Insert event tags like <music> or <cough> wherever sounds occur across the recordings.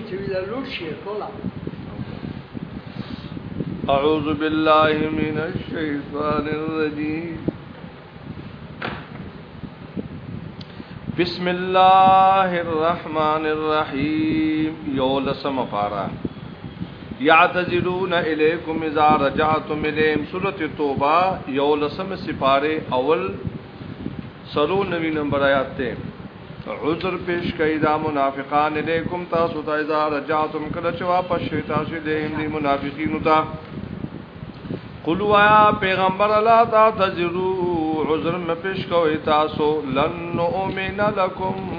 أعوذ بالله من الشيطان الرجيم بسم الله الرحمن الرحيم يول سمفارا یعتذرون الیکم اذا رجعتم الیم سورة توبہ یول سم اول سرو نوی نمبر آیات تیم عذر پیش کئی دا منافقان علیکم تاسو تا اذا رجعتم کله چې واپس شئ تاسو دې دې منافقین ته قلوا یا پیغمبر الله تا تجرو عذر م پیش کوي تاسو لن نؤمن لكم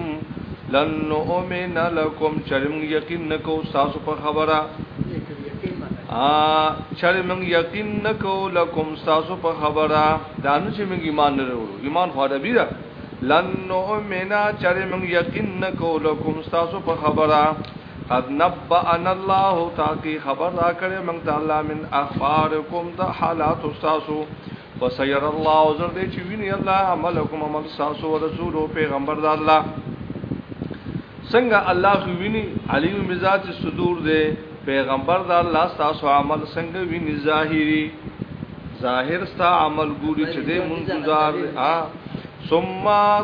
لن نؤمن لكم چرم یقین نکو تاسو په خبره ا چر موږ یقین نکو لکم تاسو په خبره دا نه چې موږ ایمان نه ورو ایمان خو دا لن نؤمنا چر من یقین نکو لکم ستاسو په خبره قد نبأنا الله تاقی خبر را کړی موږ ته الله من اخبارکم د حالات استاسو وسير الله زر دې چې ویني الله عملکم عمل استاسو رسول او پیغمبر د الله څنګه الله خو ویني علیم مزاج صدور دې پیغمبر د الله استاسو عمل څنګه ویني ظاهری ظاهر ستا عمل ګوري چې دې منځ گزار ثم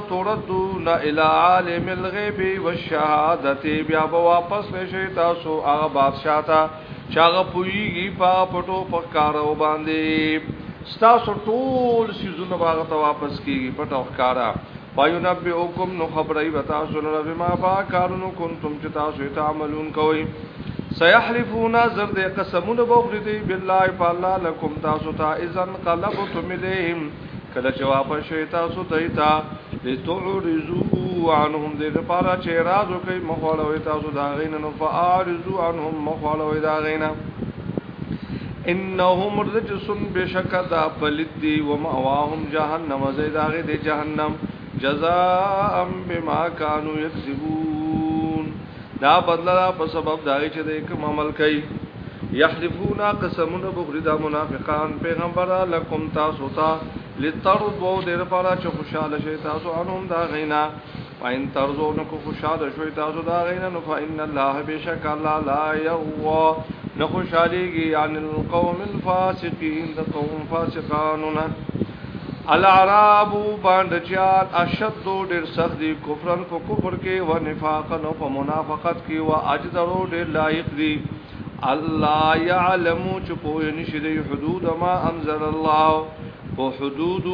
تردون الى عالم الغیب والشهادت بیا به واپس شي تاسو هغه بادشاہ ته چاغه پویږي په پټو په کارو باندې تاسو ټول سيزونه هغه ته واپس کیږي پټو کارا وَيُنَبِّئُكُمْ نو خبرای وتا سنره بما فاکارونو کنتم چې تاسو تعملون کوي سيحلفون زرد قسمون بوغردي بالله فالله لكم تاسو تا اذن قلبتم اليهم کله چې واپس شي تاسو دایتا لتعرضو عنهم دې لپاره چې راز کوي مخاله تاسو دا غین نو فاعرضو عنهم مخاله دا غین انهم رجسن بشک دا پلید دی و ماواهم جهنم زیداغه دی جهنم جزاء بما كانوا يكسبون دا بدلا په سبب دا چې د کوم عمل کوي یحلفونا قسمونه بغری دا منافقان پیغمبر لکم تاسو تا لتربو دیر پارا چه خوشحال شئی تاسو عنهم دا غینا فا ان ترزو نکو خوشحال شوی تاسو دا غینا نفا ان اللہ بیشک اللہ لا یغوا نخوشحالیگی عن القوم الفاسقین دا قوم فاسقانونا العراب باندچان اشد ډیر سخت دي کفرن په کفر کې و نفاقن په منافقت کې و اجدرو ډیر لایق دي الله يعلم چې په نشي د حدود ما انزل الله په حدود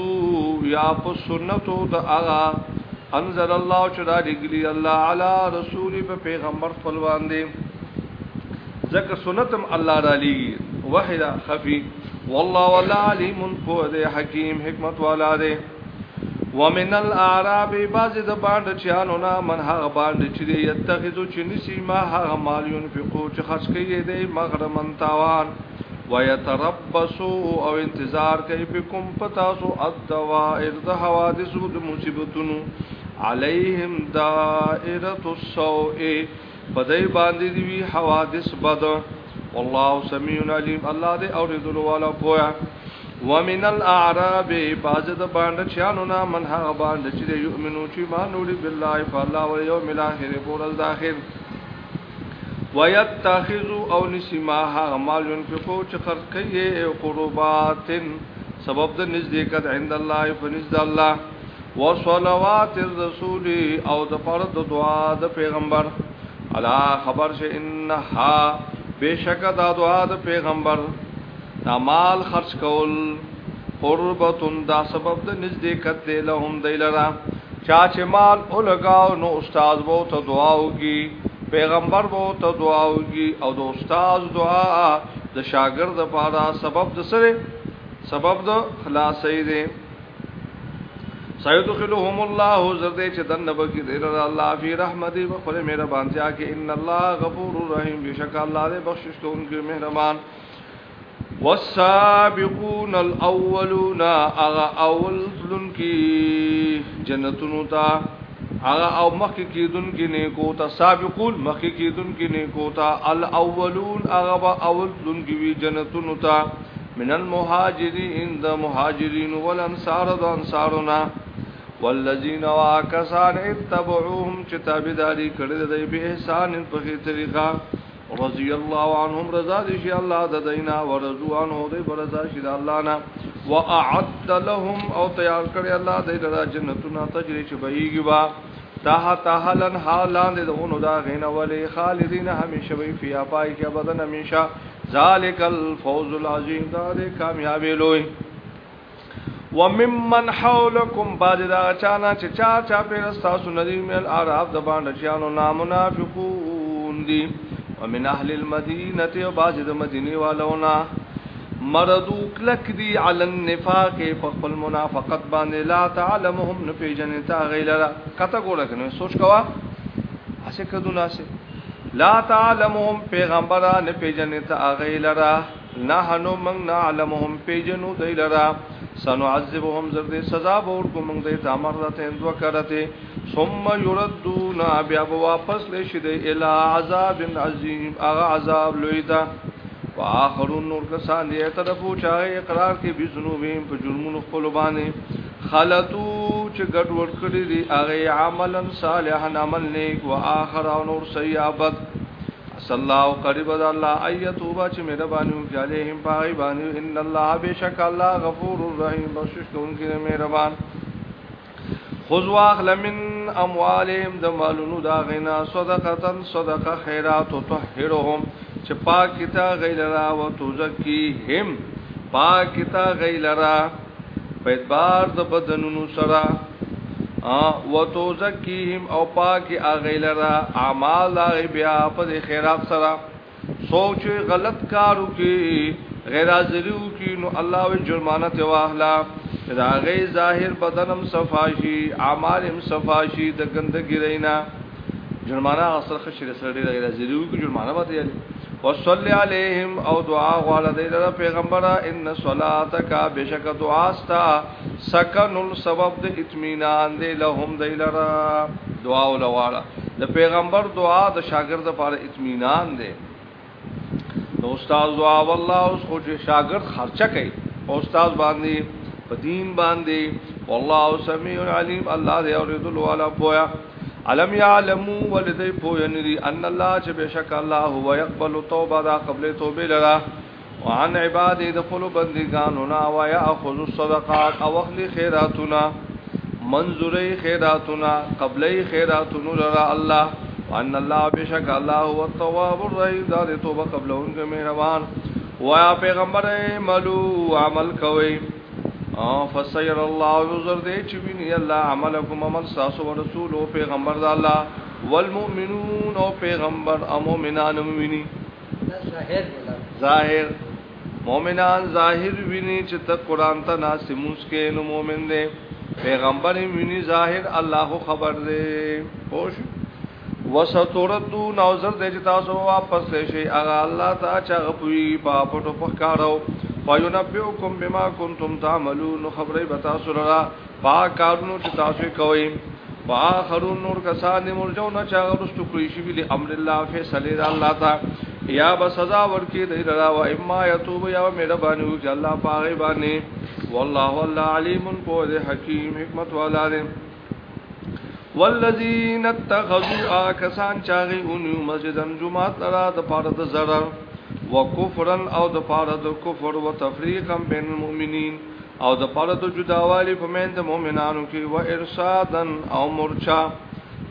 یا په سنتو د هغه انزل الله چې دا لګلی الله علی رسول په پیغمبر خپل باندې ځکه سنتم الله را لګي وحدا خفي والله ولا عليم قوه حکیم حکمت والا ده ومن العرب بعض د باند چانو نا من هغه باند چې دې یتخذو چې نسی ما هغه مال ينفقو چې خرج کوي دې مغرمن تاوان ويتربصو او انتظار کوي په کوم پتا سو ادوا ارض حوادث د مصیبتونو علیهم دائره السوء پدای باندې دی حوادث بد والله سميع عليم الله دې اوریدلو والا پویا ومن الاعراب باز د باند چانو نا من ها باند چې یؤمنو چې مانوړي بالله فالله او یوم الاخر پر الاخر ويتخذوا او نسماها مال ينفقوا چې خرج کوي قربات سبب د نزدېکت عند الله فنزد الله وصلوات الرسول او د پاره د دعا د پیغمبر الا خبر شه انها بشک د دعا د پیغمبر نمال خرج کول قربتن دا سبب د نزدېکت دی لهم دی لرا چا چې مال الګاو نو استاد وو ته دعا وږي پیغمبر وو ته دعا وږي او د استاد دعا د شاګرد لپاره سبب د سره سبب د خلاصې دی سیدخلهم الله زرد چې دن نبکی دیر الله فی رحمتی بخل میرا بانتیا کہ ان الله غفور رحیم بشک الله دې بخشش کوونکی مهربان والسابقون الاولون اغا اول ذن کی جنتونو تا اغا او مخک کی دن کی نیکو تا سابقون مخک کی دن کی نیکو تا الاولون اغا با اول ذن کی وی جنتونو تا من المهاجرین د مهاجرین والانصار د انصارنا والذین واکسان اتبعوهم چې تابعداري کړل د به احسان په طریقه رضی الله عنهم رضا دې شي الله د دینا ورزوان او دې برزا شي الله نا واعد لهم او تیار کړی الله دې لرا جنتونه تجری شي بهيږي وا تاه تاهلن حالان دې دونو دا غین ولی خالدین همیشه وی فیا پای کې بدن همیشه ذالک الفوز العظیم دا دې کامیابی لوی وممن حولکم بعد دا چانا چې چا چا پیر استاسو ندی مل عرب د باندې چانو نامنافقون دي ومن اهل المدینه او باز د مدینه والونا مردو کلک دی علی النفاق فقل منافقت باندې لا تعلمهم نفیجن تا غیلرا کته ګول کنه سوچ کوا اسه کدو ناسه لا تعلمهم پیغمبران پیجن تا غیلرا نه هنو من نه علمهم پیجنو دی لرا سنعذبهم زرد سزا بور کو من دی تامرت اندو کرتے ثم يردون بیا واپس لشد الى عذاب عظیم اغا عذاب لویدا واخرون نور کسان دی طرفو چاہے اقرار کی بی ذنوبهم په جرمونو خپل باندې خلطو چې ګډ ور کړی دی هغه عملا صالحا عمل نیک واخر نور سیابت صلی الله قریب د الله ایتوبا چې مې د باندې او علیهم پای باندې ان الله بشک الله غفور الرحیم بخشش کوونکی مهربان خذواخ لمن اموالهم د مالونو دا غینا صدقتن صدقه خیرات تطهرهم چې پاکیتا غیلرا او تزکیهم پاکیتا غیلرا په بار د بدنونو سره و تو زکیهم او پاکی آغی لرا اعمال آغی بیا پد خیرات سرا سوچ غلط کارو کی غیر حاضریو کی نو الله و جرمانت واحلا دا آغی ظاهر بدنم صفاشی اعمالم صفاشی د گندگی رینا جرمانه اثر خشری سره غیر حاضریو کی جرمانه باندې وصلی علیہم او دعا غواړه د پیغمبر ان صلاتک بشک دعا استا سکن السبب د اطمینان دې لهم دیلرا دعا ولواړه د پیغمبر دعا د شاګرد لپاره اطمینان دې نو استاد دعا والله اوس خو شاګرد خرچه کوي او استاد باندې په دین باندې والله سمیع علیم الله دې اوریدل والا پویا علم یعلمو ولدی پوینری ان الله چې بشک الله هو يقبل توبه دا قبل توبه لرا وعن عباده دخلوا بندگانونا ويأخذوا الصدقات او اخلي خیراتنا منظوری خیراتنا قبلی خیراتنا لرا الله وان الله بشک الله هو التواب الرحیم دا توبه قبل اونګه مهربان وایا پیغمبر ملو عمل کوي او فسير الله يزر دې چې ویني الله عملكم عمل ساسو ورسول او پیغمبر د الله والمؤمنون او پیغمبر او مؤمنان ویني ظاهر مؤمنان ظاهر ویني چې ته قران ته ناسموس کې نو مؤمن دې پیغمبر ویني ظاهر الله خبر دې خوش وسطردو نوزر دې تاسو واپس شي اغه الله تا چا غپوي پاپټو پکارو وَيُنَبِّئُكُم بِمَا كُنتُمْ تَعْمَلُونَ خبرې بتا سره با کارونو چې تاسو کوي واخرون نور کسان مرجو نه چا ورستو کړی شی ویل امر الله فیصله د الله تا یا به سزا ورکی دی را و اما یتوب یا مې باندې او چې الله پاره باندې والله الله علیم کو دې حکیم حکمت والا دې والذین اتخذوا آکسان چاغي اونو مسجدن جمعه ترا د پاره د zarar وکفرن او د پاره د کفر او تفریقا بین المؤمنین او د پاره د جداوالی په مین د مؤمنانو کې و ارشادن او مرچا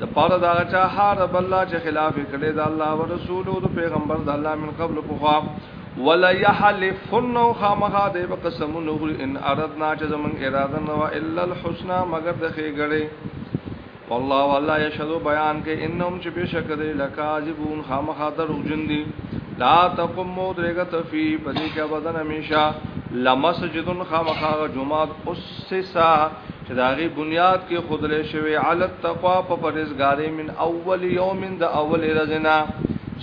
د پاره دا چې حرب الله چې خلاف کړي د الله او رسول او د پیغمبر د الله من قبل کوه ولا يحلفن خامها د قسم نور ان اردنا چې زمون اراده نه الا الحسنى مگر د خېګړي والله والله یشهدو بیان کې انهم چې بشک دې لکاذبون خامخا دروغجن دي لا تقم مدرګه تفی پدې کې بدن همیشه لمسجدن خامخا جمعات اسسا چې داغي بنیاد کې خودلې شوی علت تقوا په پرزګاری من اول یوم د اول رزنا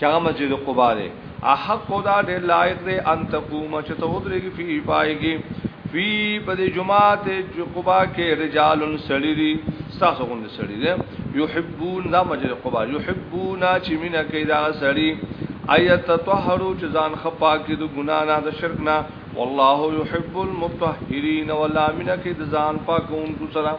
شغه مسجد قباء دې احق خدا دې لایق دې ان تقوم چې ته ودرېږي فی پایږي فی پدې جمعات قبا کې رجال سړيري ساسو غوند سړيري يحبون دا مجل قبا يحبون چې مینا کې دا سړي ايت تطهروا چې ځان خپا کې د ګنا نه د شرک نه والله يحب المطهرين ولا مینا کې د ځان پاکونکو سره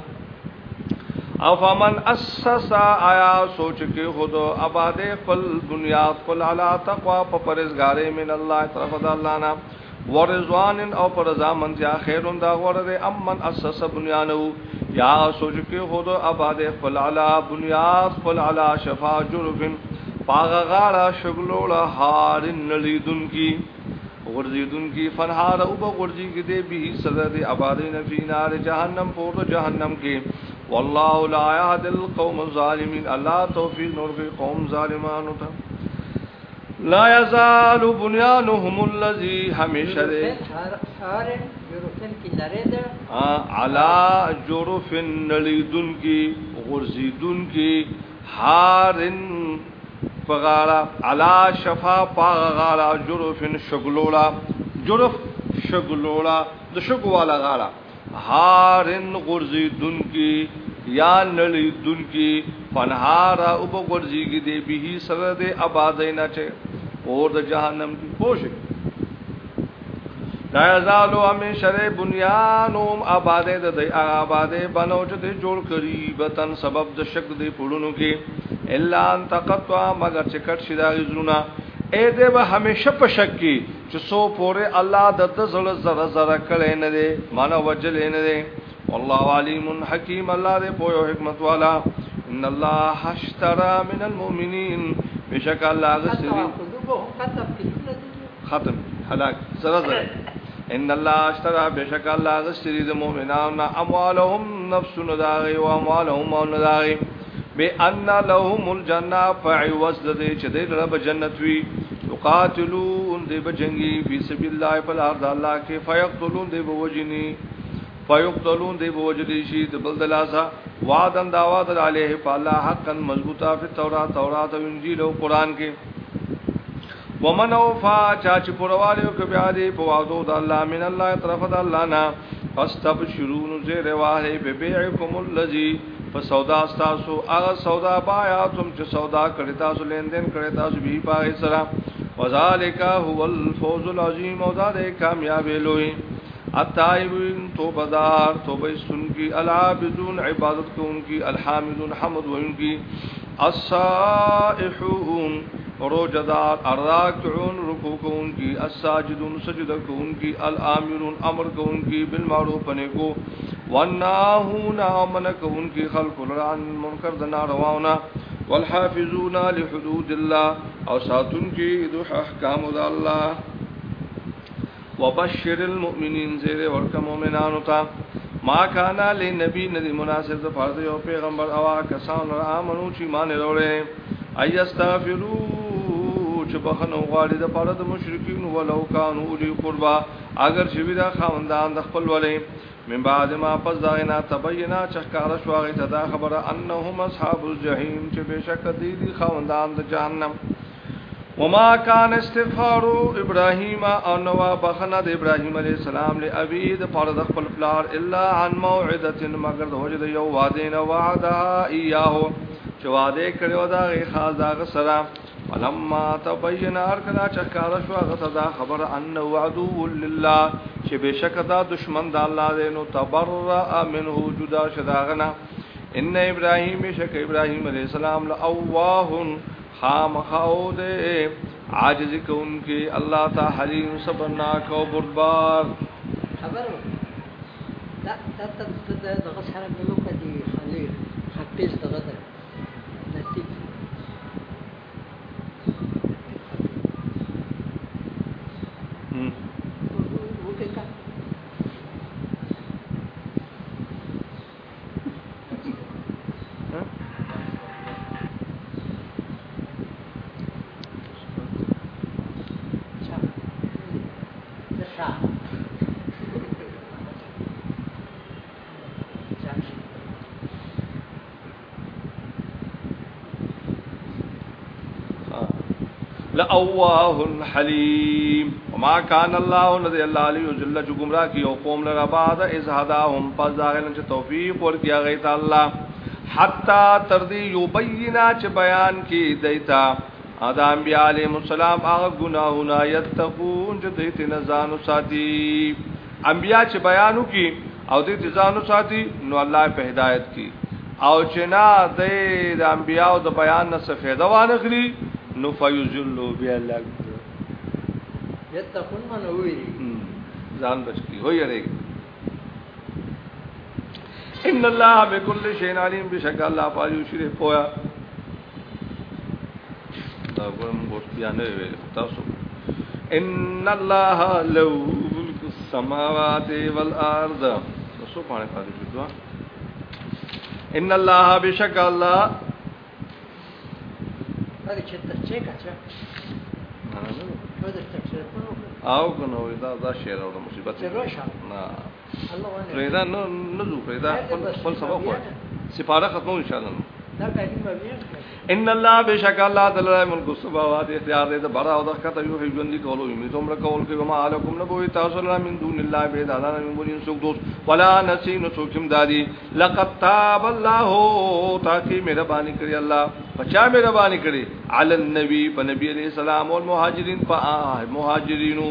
او فمن اسس آیا سوچ کې خود آباد خپل بنیاد خپل علا تقوا په پرزګاره من الله طرف د الله نه ورزوان او پر رضا من یا خیرون دا غوړه دې امن اسس بنیانو یا سوچ کې خود آباد خپل علا بنیاد خپل علا شفا جرفن پاغ غاړه شغلول هار نلیدن کی غرزیدن کی فنهار او به غرزی کې دې به سره دې آباد نفی نار جهنم پور جهنم کې والله لا يهد القوم الظالمين الله توفيق نور کې قوم ظالمانو ته لا يزال بنيانهم الذي همیشه ده علا جرف نلیدن کی غرزیدن کی حارن پغارا علا شفا پاغارا جرف شغلولا جرف شغلولا د شغوالا غارا حارن غرزیدن کی یا نلی دن کی فنهارا او په ورځيږي دی به سره د آبادینا چې اور د جهنم کی پوښ لا یزالو امن شر بنیانوم آبادې د دې آبادې بنو چې دې جوړ کړي بتن سبب د شک دې پړونو کې الا ان تقطوا مگر چې کټ شي دا زونه اې دې به هميشه په شک کې چې سو پوره الله د دې زړه زړه زړه کړي نه دي مانو وجل نه دي والله عليم حكيم الله دې په یو حکمت والا ان الله اشترى من المؤمنين بشک الله غسري ختم هلاك سره ان الله اشترى بشک الله غسري د مؤمنانو اموالهم نفس نداغي و اموالهم مال نداغي بان لهم الجنه فعوز دې چې دې رب جنت وي یقاتلون دې بجنگي فی سبیل الله فلا الله کې فيقتلون دې بوجني فیقتلون دی بوجلی شي د بل دلاسا وعدن دعوات علیه فالله حقا مضبوطا فی تورات تورات او انجیل او قران کې ومن اوفا چا چې پرواله او بیا دی په وعدو د الله من الله طرف د الله نه فاستبشرون زیر واه ببيعکم الذی فسودا استاسو هغه سودا بایا تم چې سودا کړی تاسو لیندین کړی تاسو به پاره سره وذالک هو الفوز العظیم او دا د کامیابی لوی التائبین توبہ دار توبہ سن کی العابدون عبادت کو ان کی الحامدون حمد و ان کی السائحون روجدار الراکعون رکوع کو ان کی الساجدون سجدہ کو ان کی الامرون امر کو ان کی بالمعروف پنے کو والناهون امن کو ان کی خلق الران منکر دنا رواونا والحافظون لحدود الله او ساتون کی دو احکام د الله وبشر المؤمنین زیر ورک مؤمنانو تا ما کانا لنبی ندی مناسب د فرض یو پیغمبر اوا کسان را امنو چې مان وروړي ای استغفرو چې بخنو غاړي د پاره د مشرکین ولو کانو اولی قربا اگر چې ودا خاوندان د خپل ولې من بعد ما پس داینا تبینا چخکار شو هغه ته دا خبره انهم اصحاب الجحیم چې بشک دی دي خاوندان د جهنم وما كان استغفار ابراهيم او نو بخنه د ابراهيم عليه السلام له ابي د فرض خپل پلار الا عن موعده مگر د وجد یو وعده نه وعده اياه چې وعده کړو دا غي خاص دا سره ولما تبين ارکنا چکار شو غته دا خبر ان وعدو لله چې بشک دا دشمن د الله دې نو تبرأ منه جدا شداغنا ان ابراهيم بشک ابراهيم عليه السلام له اواه خام خاو دے عاجز کون ان کے اللہ تا حلیم سبنا کو بردبار خبر دا تا تا تا دا تا تا تا تا تا تا تا اواه حلیم وما کان الله الذي الله علی جل جمرا کی یو قوم لرا بعد از هداهم پس داغل چې توفیق ورکیا غی تعالی حتا تردی یبینا چې بیان کی دیتا ادم بیا علی السلام هغه گناهونه یتقون چې دیت نه ځانو ساتي انبیا چې بیانو کی او دې ځانو ساتي نو الله په هدایت کی او چې نه د انبیا او د بیان نه څه فائدہ وانه نو فیذلوا بالله یتقون من وی ځان بچی هو یری ان الله بكل شيء عليم بشک الله پاجو شری پویا دا کوم ګوستیا نه ویل تاسو ان الله لو ملک السماوات والارض نو سو پانه پاجو دوا ان الله بشک الله دا چې تر چې کاچا او کنه دا دا شعر او مصیبت نه الله وانه فريدا نو نو فريدا خپل سبق وایي سپاره ختمو ان شاء الله ان الله بشک الله تعالی ملک السماوات اختیار دې بڑا او د کته یو ژوند دي کولو می تم را کول کې ما علیکم نبو تاسو نه من دون الله به دا نه من بولین سوک دوست ولا نسی نو سوکم دادی لقد تاب الله تاکي مهرباني کړی الله پچا مهرباني کړی علی النبی په نبی علیہ السلام او مهاجرین په مهاجرینو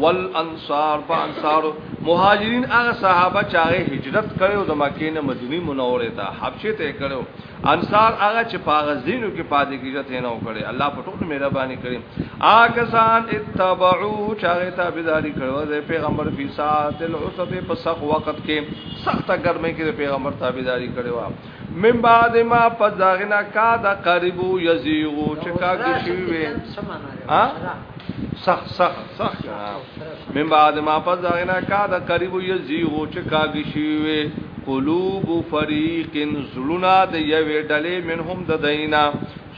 والانصار فانصار مهاجرین هغه صحابه چې هغه هجرت کړو د مکې نه مدینه منوره ته حبشه ته کړو انصار هغه چې پاغزینو کې پاتې کیږي نه وکړي الله په ټول مهرباني کړي هغه سان اتبعو چې هغه تابعداري کړو د پیغمبر په سات العصب په سخت وخت کې سخت ګرمه کې د پیغمبر تابعداري کړو من بعد ما پدغنا کا د قریبو یزیغو چې کاږي شي وي ها سخت سخت سخت من بعد ما پس داغنا کا دا قریب یزیغو چې کاږي شي قلوب فريق زلنا د یوې ډلې منهم د دینا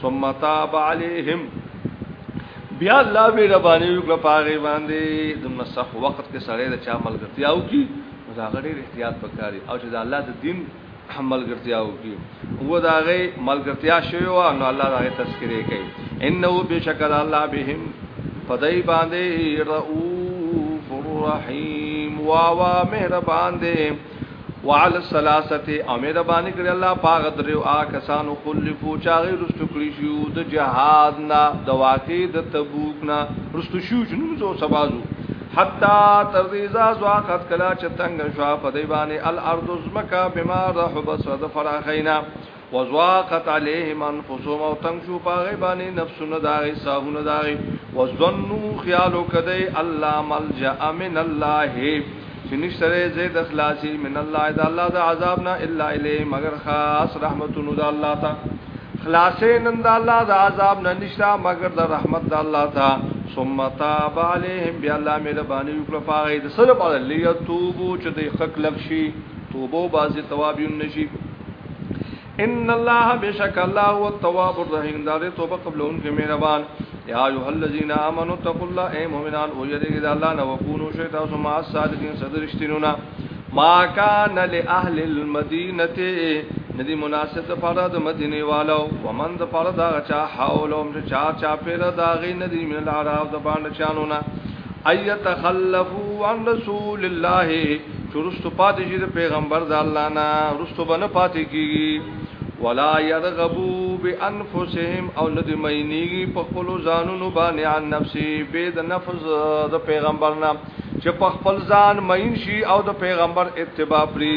ثم تاب عليهم بیا الله به ربانی وکړه پاره باندې دمه سخت وخت کې سره د چا ملګرتیا او کی مزاغړې احتیاط وکاري او چې د الله د دین ملګرتیا وکي وو داغه ملګرتیا شوی او نو الله داغه تذکرې کوي انه بشکل الله بهم پدای باندې رؤوف رحیم وا وا مهربان دې وعلى الثلاثه امر باندې کړی الله پاغ درو آ کسانو خلفو چاغي رستو کړی شو د جهاد نا د واقع د تبوک نا رستو شو جنو زو سبازو حتا ترزیزا زواقت کلا چتنګ شوا پدای باندې الارض زمکا بما رحب صد فراخینا وزواقت علیهم انفسهم او تنگ شو پاغی بانی نفسون داغی صاحبون داغی وزنو خیالو کدی اللہ ملجع من اللہ چنشتر زید اخلاسی من اللہ دا اللہ دا عذابنا الا الی مگر خاص رحمتونو دا اللہ تا خلاصی نن دا اللہ دا عذابنا نشتا مگر دا رحمت دا اللہ تا ثم تاب علیهم بیا اللہ میرا بانی وکلا پاغی دا صرف علی توبو چدی خک لکشی توبو بازی توابیون نشی ان الله بشک الله هو التواب الرحیم دا توبه قبل ان کے مہربان یا ایها الذین آمنوا اتقوا الله اے مومنان او یری دا الله نو کونو شیطان سو ما صادقین صدرشتینونا ما کان لاهل المدینه ندی مناسب د پاره د مدینه والو ومن د پاره دا چا حولم چا چا پیر دا غی ندی من العرب د باندې چانونا ایت خلفوا عن رسول الله چرست پاتې شي د پیغمبر د الله نه رستو بنه پاتې کیږي ولا يرغبوا بانفسهم او ندی مینیږي په خپل ځانونو باندې عن نفسي به د نفس د پیغمبر نام چې په خپل ځان مین شي او د پیغمبر اتباع پری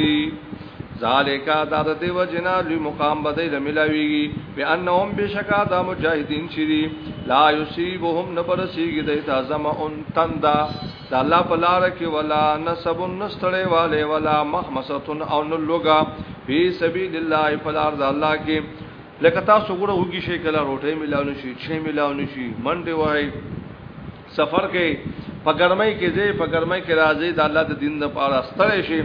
ذالک دا د دیو جنا لوی مقام بدای د ملاویږي به انهم بشکا د مجاهدین شری لا یصيبهم نبرسیږي د تازم ان تندا د الله په لار کې ولا نسب نستړې والے ولا محمصتن او نلوغا فی سبیل الله فلار د الله کې لکه تاسو ګوره وګی شي کله روټه ملاونه شي چې ملاونه شي منډه وای سفر کې په ګرمۍ کې ځې په ګرمۍ کې راځي د الله د دین لپاره ستړې شي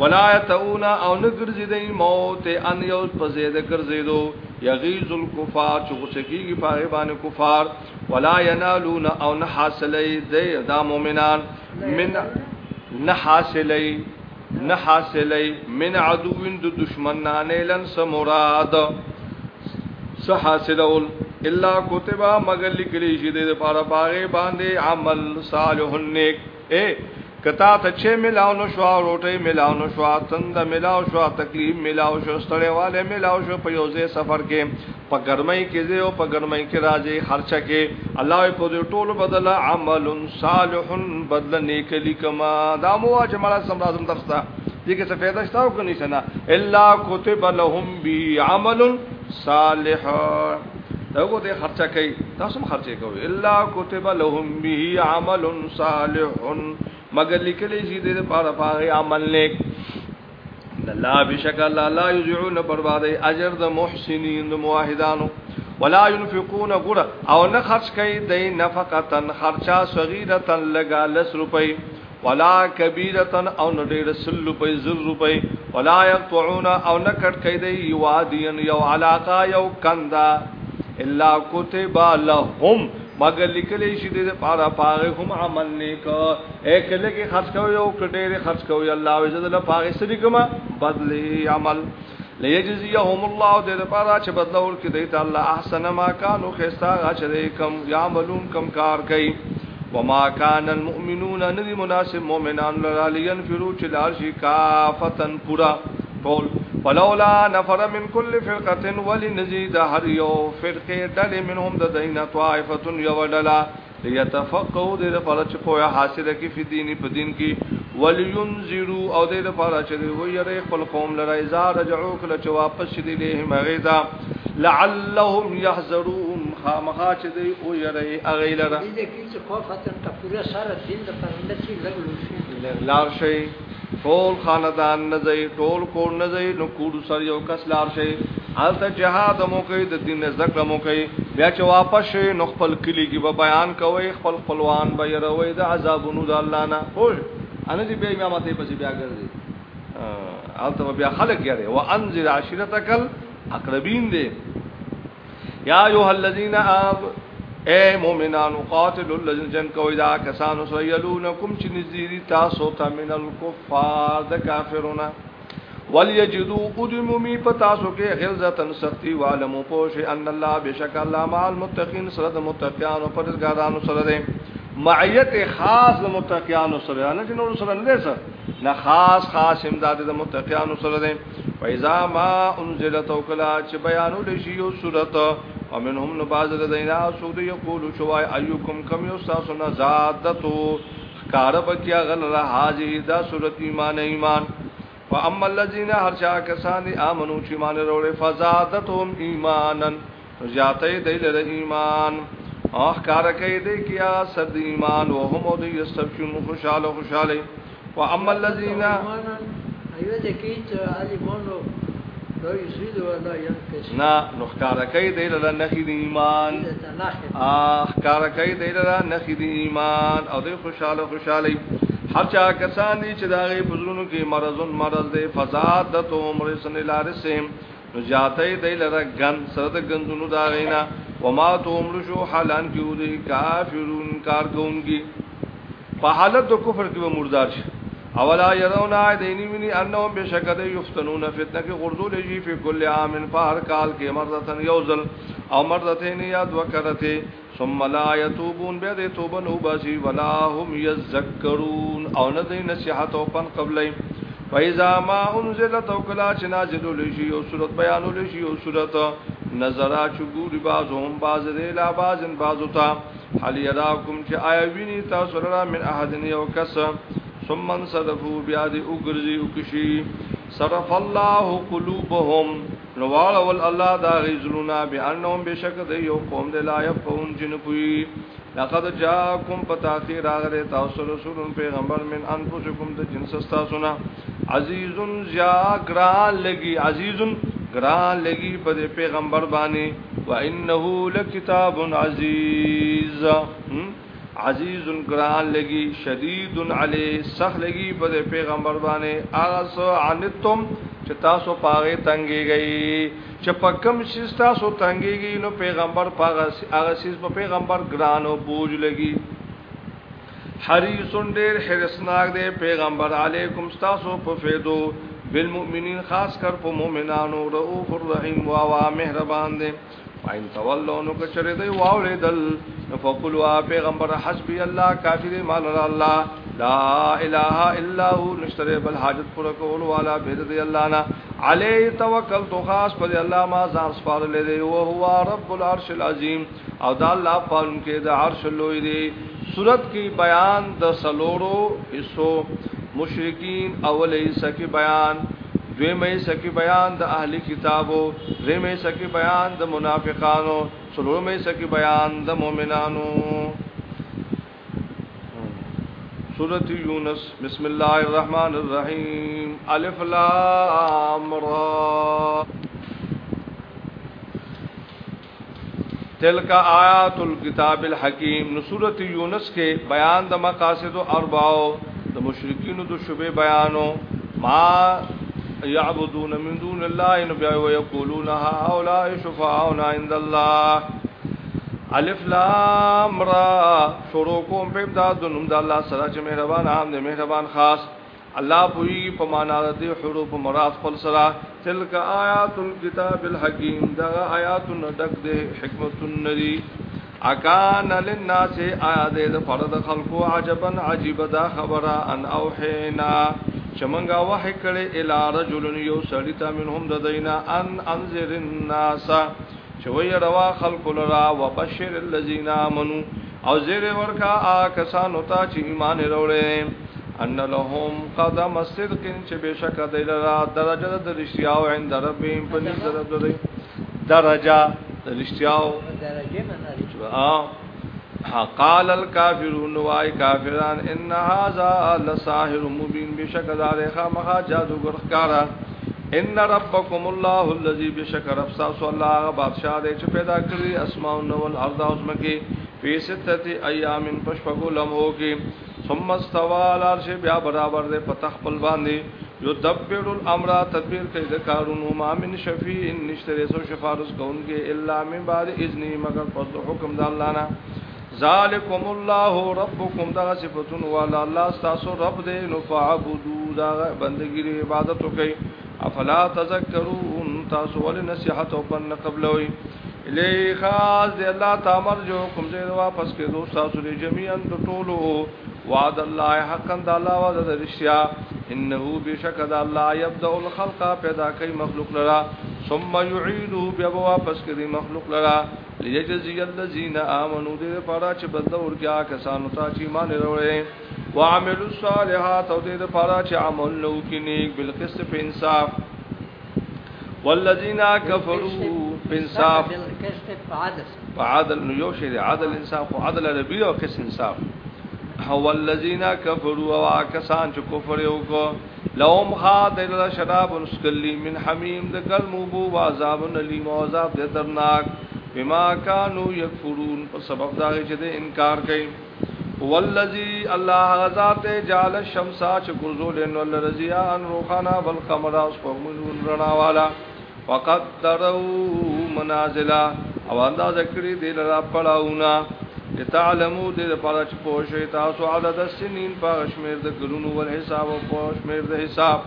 ولا يتعون او نګرځي د موت ان یو پزید ګرځیدو یغیز الکفار چغسکیږي پاره باندې کفار ولا ینالون او نه حاصلې د دا مؤمنان من نه حاصلې نه حاصلې من عدو د دشمنان لن سمراد سحاصلول الا کتبا مگر لیکلی شي د پاره باغې باندې عمل صالح نیک اے کتا ته چې ملاو نو شو روټي ملاو نو شو تند ملاو شو تکلیف ملاو شو ستړی والے ملاو شو په یوځه سفر کې په ګرمۍ کې زه او په ګرمۍ کې راځي خرچه کې الله په دې ټولو بدل عمل صالح بدل نیک لیکما دا مو اجمل سم لازم درستا دې کې څه فائدہ شته او کني شنه الا كتب لهم بي عمل صالح دغه ته خرچه کوي تاسو هم خرچه کوي الا كتب لهم به عمل صالح مگر لیکلی شي د لپاره پاره عمل نیک لا بشک الله لا یذعون بربادی اجر د محسنین د موحدانو ولا ينفقون غرا او نه خرج کوي د نفقتن خرچا صغیره لگا لس روپي ولا کبیره او نه ډیر سل روپي زر روپي ولا يقطعون او نه کټ کوي د وادین یو علاقه یو کندا الا كتب لهم مگر لیکلې شي د پاره پاره هم عمل نیک اکل کې خرج کوي او کډېر خرج کوي الله عزوجل له پاره سړي کما بدلې عمل ليجزيهم الله دې پاره چې بدل ورکړي دې الله احسن ما كانوا خستا چې کم يعملون کم کار کوي وما كان المؤمنون ندي مناسب مؤمنان لرا لينفروا چې لار شي کافتن پورا ټول ولولا نفر من كل فرقه ولنزيد هر یو فرقه دل منهم د دینه طائفه یو ډلا ليتفقهوا د لپاره چې په حاصله کې په دین په دین کې ولينذروا او د لپاره چې ویری خپل قوم لره ازار رجعوا کله چې واپس شې له مغیزا لعلهم يحذرون خامخا چې دی او یری اغه لره دې کې چې خوف اتن تفوره سره دین د پرمنه چې لګل شي لار شي ټول خاندان نه زئی ټول کور نه زئی نو کور سر یو کس لار شي الته جهاد مو کوي د دین ذکر مو کوي بیا چې واپس شي نو خپل کلی کې به بیان کوي خپل خپلوان به یروي د عذابونو د الله نه خو ان دې بیا امامت پسې بیا ګرځي الته بیا خلق یاره وانذر عشیرتکل اقربین دې یا ایها الذین آمنوا اے مومنانو قاتل الذین جن کوي دا کسانو سویلونکم چې نذیری تاسو ته من الکفار د کافرونا وليجدو قدمومی په تاسو کې غلظتن سختی والمو پوش ان الله بشک الله مع المتقین سره د متقینانو پر ځګارانو سره ده معیت خاص د متقینانو سره نه چې نور سره نه ده نه خاص خاص امداد د متقینانو سره ده فایزا ما انزلت وکلا چې بیانول شی او صورت ومنهم نباز لدينا سود يقول شوای ايكم كم يستاسن زادتو کار بکیا غل را حاجی دا صورت ایمان ایمان و اما الذين هر چا کسانی امنو چې مان وروړي فزادتهم ایمانا زیاته دیل ر ایمان اخ کار کوي دې کیا سد ایمان او هم دې یستفشون خوشاله خوشاله و اما الذين ایو دې کی چې علی مونږ نه نو ښکارکې دی له نخې د ایمان اه ښکارکې دی له نخې د ایمان او دوی خوشاله خوشاله هر چا کسان دي چې داغه پزلونو کې مرزون مرز دی فزاد د تو عمر سن لارسم نو جاتې دی له غن سره د غندونو دا غینا وما تو عمر شو حالان کې وي کافرون کارګون کې په حالت د کفر کې مردار شي اولا يرون ايديني مني انهم بشکد يفتنون فتنه کې غرذول شي په کل عام فهر کال کې مرضتن يوزل او مرضتين يا دوکرته ثم لا يتوبون بيد توبن وباسي ولا هم يذكرون او نه دي نصيحت او پن قبلې فإذا ما انزلت او کلا چې نازل لشي او صورت بیان لشي او صورت نظرا چګوري بعضهم بعض دې لا بعضن بعض تا حل يراكم چې آیا ویني تاسو را من احد یو کس ثم انصرفوا بیا دې وګرځي او کشي صرف الله قلوبهم نوال ول الله دا غزلونا بانهم بشک د یو قوم د لا يفون جن پوي لقد جاءكم فتاخي راغره تاسو رسول پیغمبر من انفسكم د جنس تاسو نه عزيز يا غرا لګي عزيز غرا لګي په پیغمبر باندې وانه لکتاب عزيز عزیز کران لگی شدید علی سخ لگی بد پیغمبر باندې آس عنتم چې تاسو پاغه تنګي گئی چې پکم شې تاسو تنګي گئی نو پیغمبر پاغه هغه سیس په پیغمبر ګرانو بوج لگی حریصون ډیر حرسناک دی پیغمبر علیکم تاسو په فیدو بالمؤمنین خاص کر په مؤمنانو رؤوف الرحیم وا وا مهربان دی فاین تولوا نو که چرې دی واولې دل فقلوا پیغمبر حسبی الله کافر مال الله لا اله الا هو نشتره بل حاجت پر کول والا بيد دي الله نا علي توکل تو خاص پر الله ما زار سپار لے دي او هو رب العرش العظیم او دا الله پالون کې د عرش لوی دي صورت کی بیان د سلوړو حصو مشرکین اول حصہ کی بیان دوی مې سکی بیان د اهلی کتابو درې مې سکی بیان د منافقانو څلور مې سکی بیان د مؤمنانو سورۃ یونس بسم الله الرحمن الرحیم الف لام را تلک آیات الكتاب الحکیم نو سورۃ یونس کې بیان د مقاصد او ارباو د مشرکین د شوبې بیانو ما يعبدون من دون الله نبي ويقولون هؤلاء شفعاؤنا عند الله الف لام را شروع کوم په امداد نوم د الله سره چې مهربان عام دې مهربان خاص الله پوری په معنا د حروف مراد خپل سره تلک آیات الكتاب الحکیم دا آیات ندک دې حکمت النری اکان للناس آیات د فرد خلقو عجبا عجيبا دا خبره ان اوحینا چمنګا وحی کړي ال رجل یو سړی ته منهم ددینا ان انذر الناس چوي روا خلق لرا وبشر الذين امنوا او زیر ورکا آکسانو تا چې ایمان وروړي ان لهم قدم صدق چې بشک د لرا درجه د رښتیا او عند ربهم په نظر درجه د رښتیا درجه مناري قال الكافرون واي کافران ان هذا لساحر مبين بشك دار خامخا جادوگر ښکارا ان ربكم الله الذي بشك رب تاسو الله بادشاہ دې چې پیدا کړی اسماء نو الارض اسم کې په سته ايام پشپغو لمو کې ثم استوى على العرش بیا برابر دې فتح خپل باندې يدبر الامر تدبیر کوي د کارونو ما من شفیع نشتره سو شفارس کون کې الا من بعد اذن مگر پس حکم د الله نه ذالکم الله ربکم دا صفاتون والا الله تاسو رب دې نو فعبدو دا بندگی ری عبادت وکي افلا تذکرون تاسو ول نصیحت او پن قبلوي الی خاص دی الله تامر جو کوم ځای واپس کې دوه تاسو لري جميعا د ټولو وعد الله حقا د الله وعد د رښتیا انه بشک د الله يبدا الخلق پیدا کوي مخلوق لرا ثم يعيده بیا واپس کوي مخلوق لرا ليجزي الذين امنوا دې لپاره چې بدل ورکیا کسانو ته چې ایمان وروړي وعملوا الصالحات او دې لپاره چې عمل لوکي نیک بالقسط په انصاف والذین کفروا انصاف په عادل یو شی دی عادل انصاف او عادل ربی او کس انصاف هو الذین کفروا واکسان چې کفر یو کو لوم خاطر شراب نسکلی من حمیم د ګرمو بو عذاب الیم عذاب د درناک بما کانوا یکفرون په سبب دا چې انکار کوي والذي الله غزات جعل الشمس شکر ذل ولرزیان روخانا والقمر اسفمون رنا والا وقد تروا منازلا او انداز کړی دی لرا پړاونا لتعلمو دې لپاره چې پوښی تاسو عدد السنین په کشمیر د ګلونو ول حساب او په کشمیر د حساب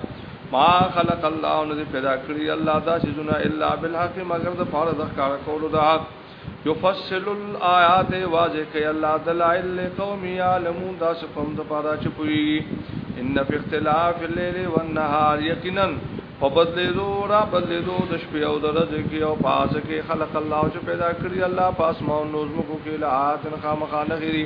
ما خلق الله نو دې پیدا کړی الله دا چې زنا الا بالحق مگر د فار د کار کولو دا یفصل الایات واضح کوي الله دلائل لقوم یعلمون دا چې پم د پاره چې پوي ان فی اختلاف الليل والنهار یقینا په بدلیدو را بدلیدو د شپې او د ورځې کې او پاس کې خلق الله چې پیدا کړی الله پاس ما نوزم کو کې لعات خامخا نغری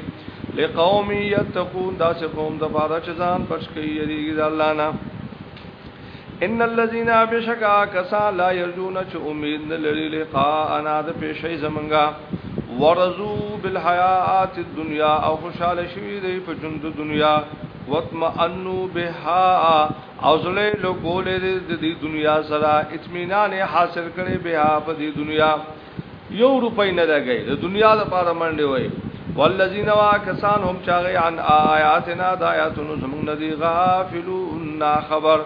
لقوم یتقون دا چې قوم د بارا چې ځان پښ کې یریږي د الله نه ان الذين بشكا كسا لا يرجون چ امید نه لري لقاء انا د پېښې زمنګا ورزو بالحیات الدنیا او خوشاله شوی دی په ژوند دنیا وطمئنوا بها او زړه له ګولې د دې دنیا سره اطمینان حاصل کړي به په دې دنیا یو روپۍ نه لګي د دنیا لپاره منډي وای والذین واکسان هم چاغي عن آیاتنا د آیاتونو زمون ندي غافلون خبر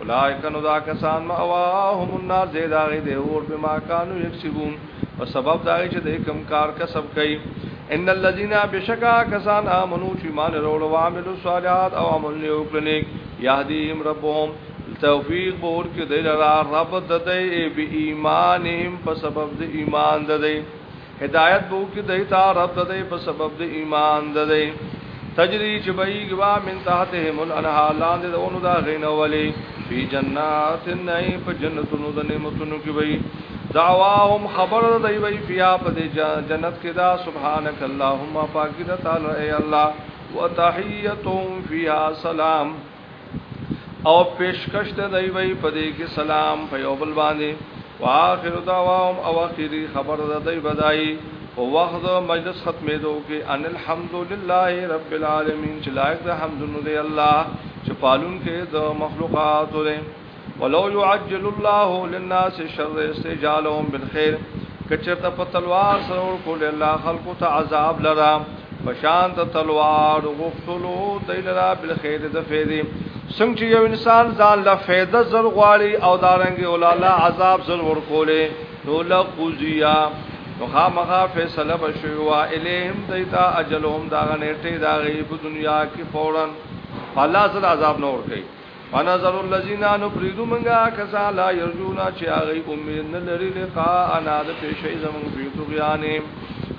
اولئک نو دا کسان ما واهم النار زیداغه دی اور بما کانوا یکسبون او سبب دا چې د کم کار کسب کوي ان الذين بشکا کسان امنو چې ایمان وروړو او عملو صالحات او عمل یو کړنیک یهدیم ربهم توفیق بور کې د لرا رب د دې به ایمانهم په سبب د ایمان د دې هدایت بو کې د تا رب د دې په سبب د ایمان د دې تجری چې بېګ وا من تحتهم الانها لاند د اونو دا غینولې فی جنات النعیم په جنتونو د نعمتونو کې وې دعواهم خبر دای وی فیا په جنت کې دا سبحانك اللهم پاکی د تعالی ای الله وتحیتهم فیا سلام او پیشکش دای وی په دې کې سلام په یو بل باندې واخر دعواهم او اخیری خبر دای بدای او وخت مجلس ختمې دو کې ان الحمدلله رب العالمین چې لایق د حمدونو دی الله چې پالون کې د مخلوقات دی ولو يعجل الله للناس شر استجالهم بالخير کچرته په تلوار سره کول الله خلقو ته عذاب لرا پشان ته تلوار غفتلو دیلرا بالخير د فیدی څنګه چې یو انسان ځان له فیده زر غواړي او دارنګي اولاله عذاب زر ورکولې نو لا قضیا نو خامخا فیصله بشوا الیهم دیتا اجلهم دا غنټه دا غیب دنیا کې فورن الله سره عذاب نه ورکړي ونظر الذين نفرد منغا کسا لا يرجونا چې هغه امید نه لري لقاء انا د پېښې زمون په توغیانې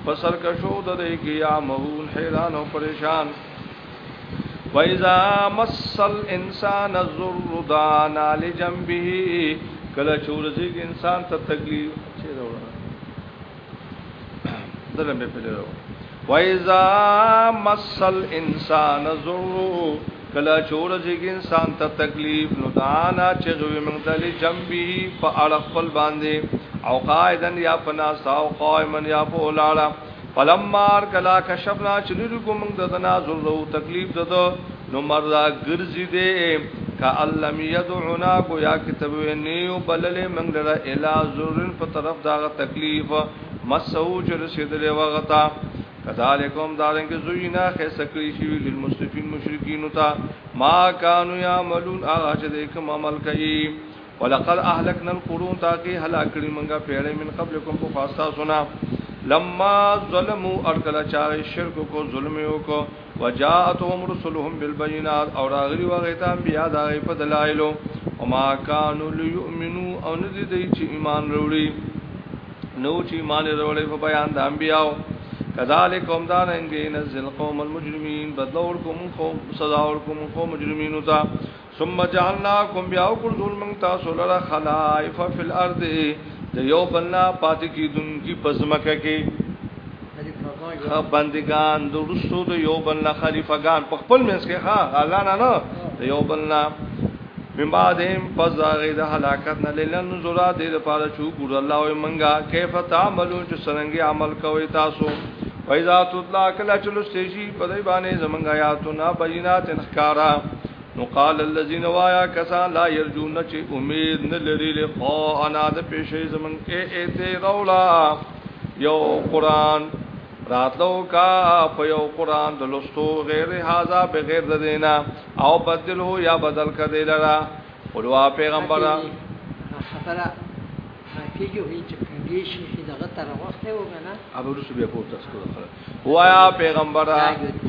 فسر کا شو د دې کې مهون حیران او پریشان وإذا مس الانسان الضر دعانا لجنبه کله چورځي انسان ته تکلیف چې راوړه دلته په لرو وإذا مس الانسان الضر کلا چور زیګ انسان ته تکلیف نو دانا چغوی منتلی جنبی په اړه خپل باندې او قائدن یا پنا ساو قائمن یا په لاړه فلمار کلا کشفنا چلیل کو موږ د دنا زرو تکلیف ددو نو مردا ګرځي دې کا علم يدعنا کو یا کتب نیو بلل موږ لره الا زرن په طرف دا تکلیف مسو چر سیدل وغتا کذالکم دارن کې زوینا خسکلی شی ویل مستفین مشرکین تا ما کانوا یعملون هغه چې د کوم عمل کوي ولقد اهلکنا القرون تا کې هلاک کړي منګه پیړې من قبلکم کو خاصا سنا لما ظلموا ارکل چا شرک کو ظلم یو کو وجاءتهم رسلهم بالبينات اور اغری وغیتا بیا دای په دلایلو وما كانوا ليؤمنوا او ندی دی چې ایمان وروړي نو چې ایمان وروړي په بیان د انبیاو کذالک قوم دان انگی نزل قوم المجرمین بدلور کوم قوم سزا ور کوم قوم مجرمین تا ثم جعلناکم بیاو کل ذل من تاسو لرا خلائف فی الارض د یو بلنا پات کی دن کی پزمکه کې خ بندگان درستو د یو بلنا خلیفګان په خپل منځ کې ها الله نه نه د یو بلنا من بعدهم پس هغه د هلاکت نه لنن زرا دې د پاره چو ګور الله او منګه کیف تعملون چې څنګه عمل کوي تاسو فایذا تطلع کلا چلو سټیشي په دې باندې زمنګ آیاتنا بینات انخکارا نو قال الذين وایا کسا لا يرجون چې امید نه لري لقاء انا د پېښې زمنګ اے اے ته رولا یو قران راتلو کا په یو قران د لستو غیر هاذا بغیر د دینا او بدل هو یا بدل ک دی لرا قلوا پیغمبر خبره کیږي چې پندیش چې دغه تر وخت و کنه ابو رسو بیا پور تاسو خبره وایا پیغمبر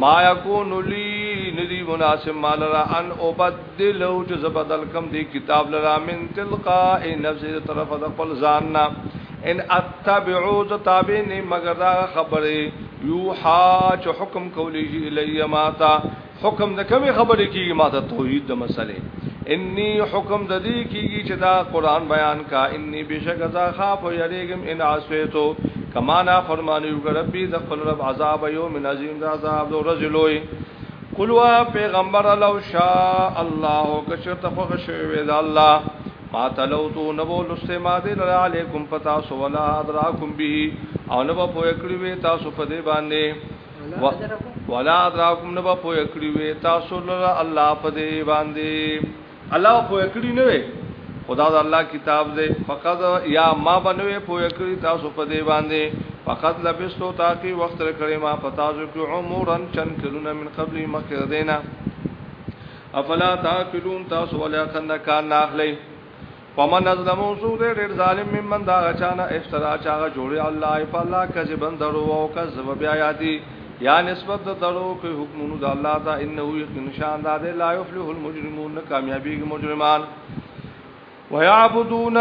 ما یکون لی ندی مناسب مال را ان وبدل او چې بدل کم دی کتاب لرا من تلقاء نفس طرف د خپل ځان نه ان اتبعو ز تابع نه مگر دا خبره یوحا چې حکم کولی شي الی ماتا حکم د کومې خبره کیږي ماته توحید د مسلې انی حکم د دې کیږي چې دا قران بیان کا انی بشک ذا خاف یریګم ان عسیتو کما نا فرمانیو ربی د خپل رب عذاب یوم عظیم د عذاب د رجلوی قلوا پیغمبر لو شاء الله کشرت فخ شوی د الله ما تلوتو نبو لسته ما دې لرا علیکم پتا سو ولا ادراکم به او نبو پوی کړی وې تاسو په دې باندې ولا ادراکم نبو پوی کړی وې تاسو لرا الله په دې باندې الله پوی کړی نه وې خدا د الله کتاب دې فقط یا ما بنوې پوی کړی تاسو په دې باندې فقط لبستو تاکي وخت کړی ما پتا سو کې عمرن چن کلون من قبل مخ دینا افلا تاکلون تاسو ولا کنه کان ناخلی ومن ظلمو سو دې ډېر ظالم ممن دا غچانا افترا چاغه جوړي الله په الله کذبن درو او کذب بیا یادي یا نسبت درو کې حکمونو د الله دا انه یقین شان دا دې لا یفلح المجرمون کامیابی مجرمان ويعبدون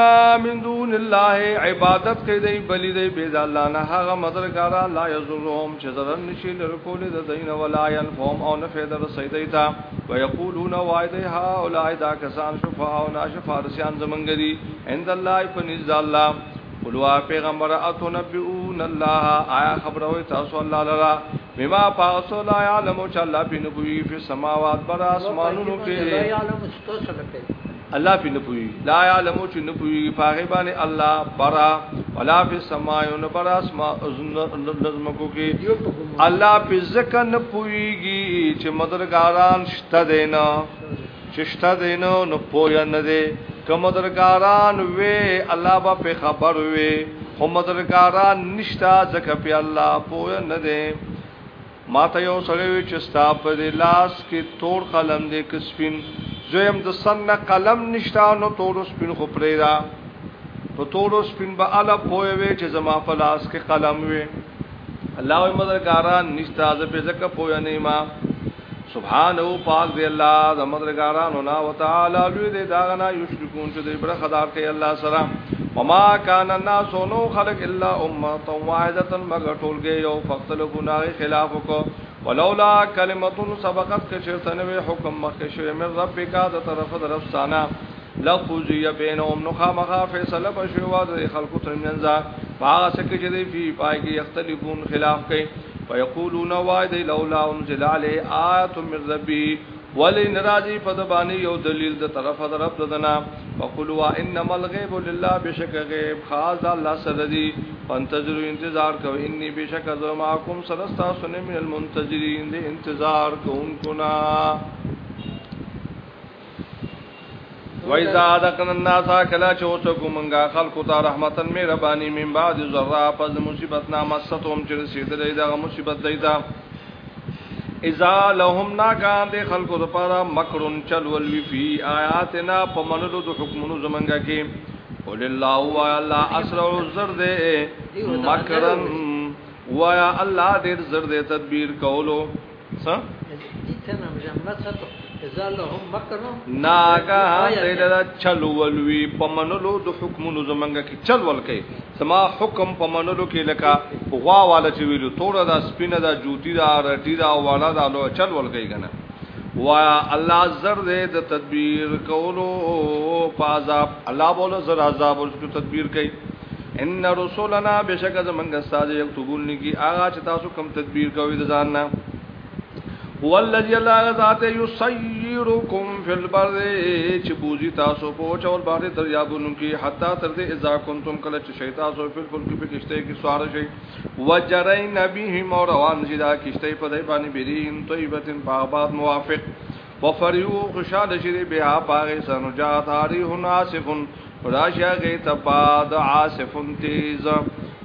من دون الله عبادت کوي دی بلی دی بيد الله نه هغه مدرګارا لا يزورهم چې zarar نشي لرکول د دین ولا ينفهم او نه فایده رسیدي تا ويقولون وایده ها اولای دا کسان شفاء او ناشفارسیان زمنګري عند الله فنز الله قلوا پیغمبر اتنبئون الله آیا خبروي تاسو الله لرا بما پاسو لا علم چې الله بنوي په سماوات بر اسمانونو کې الله په نپوي لا علمو چې نپوي پاغه باندې الله برا ولا په سمايو نه برا اسما نظم کو کې الله په زکه نپويږي چې مدرګاران شته دینا چشته دینو نو پویا نه دی کمدرګاران وې الله با په خبر وې هم مدرګاران نشتا زکه په الله پویا نه دی ما ته یو سړی چې ستا په دی لاس کې تور قلم دی که سپین زویم د سن نه قلم نشته نو تور سپین خو پرې دا په تور سپین به اله پوي وي چې زما په لاس کې قلم وي الله مددګاران نشته ځکه پوي نه ما سبحان او پاک دی الله زمدرګاران او نا وتعالى لوی دی دا غنا یشرکون چې دی بر خدار کوي الله سره وما كان الناس نو خلق الا امه واحده مگر ټولګي او فقتل ګناه خلاف کو ولولا کلمه سبقت کشرتنه حکم مخکې شوی من ربک د طرف طرف سانا لقضی بینهم نخا مخا فیصله بشوا د خلقو ترمنځ باغ سکه چې دی په پای کې اختلافون خلاف کوي فیقولون وایدی لولا انزل علی آیت من ربی ولی نراجی فدبانی یو دلیل د طرف درب ددنا وقلوا انما الغیب لله بشک غیب خاص الله سره دی فانتظروا انتظار کو انی بشک ذو معکم سرستا سن من المنتظرین دی انتظار کوونکو نا وایذا ذقنا الناس کلا چوسو کومنګا خلقو ته رحمتن می ربانی من بعد ذرا پس مصیبت نامستهم چې رسیدلې دا مصیبت دیدا اذا لهم ناګان دي خلقو ته پاره مکرون چلول وی فی آیاتنا پمنلو د حکمونو زمنګا کې قول الله و الله اسرع الزر دے مکرن و یا الله دې زر دے تدبیر کولو څه دې ته نام جمله څه ناګه دې دا چلولوي پمنلو د حکمونو زمنګه کې چلول کې سما حکم پمنلو کې لکه غوا والا چې ویلو تور دا سپینه دا جوتی دا رټی دا والا دا لو چلول کې کنه وا الله زر دې د تدبیر کولو پازاب الله بوله زر عذاب ورته تدبیر کوي ان رسولنا بشک زمنګه ساده یو تبول نگی آغا چې تاسو کم تدبیر کوي د ځان نه هو الذي الله ذات يسيركم في البر چې بوزي تاسو په چول باندې دریابونو کې حتا تر دې اذا كنتم کله چې شیطان سو په فلک په کشته کې سوار شي وجري نبيه مروان چې دا کشته په دې باندې بریین طيبتن باغباد موافق وفریو خوشاله شری بها باغ سنو جات هاري حناسفن راشا گئی تباد عاصفن تیز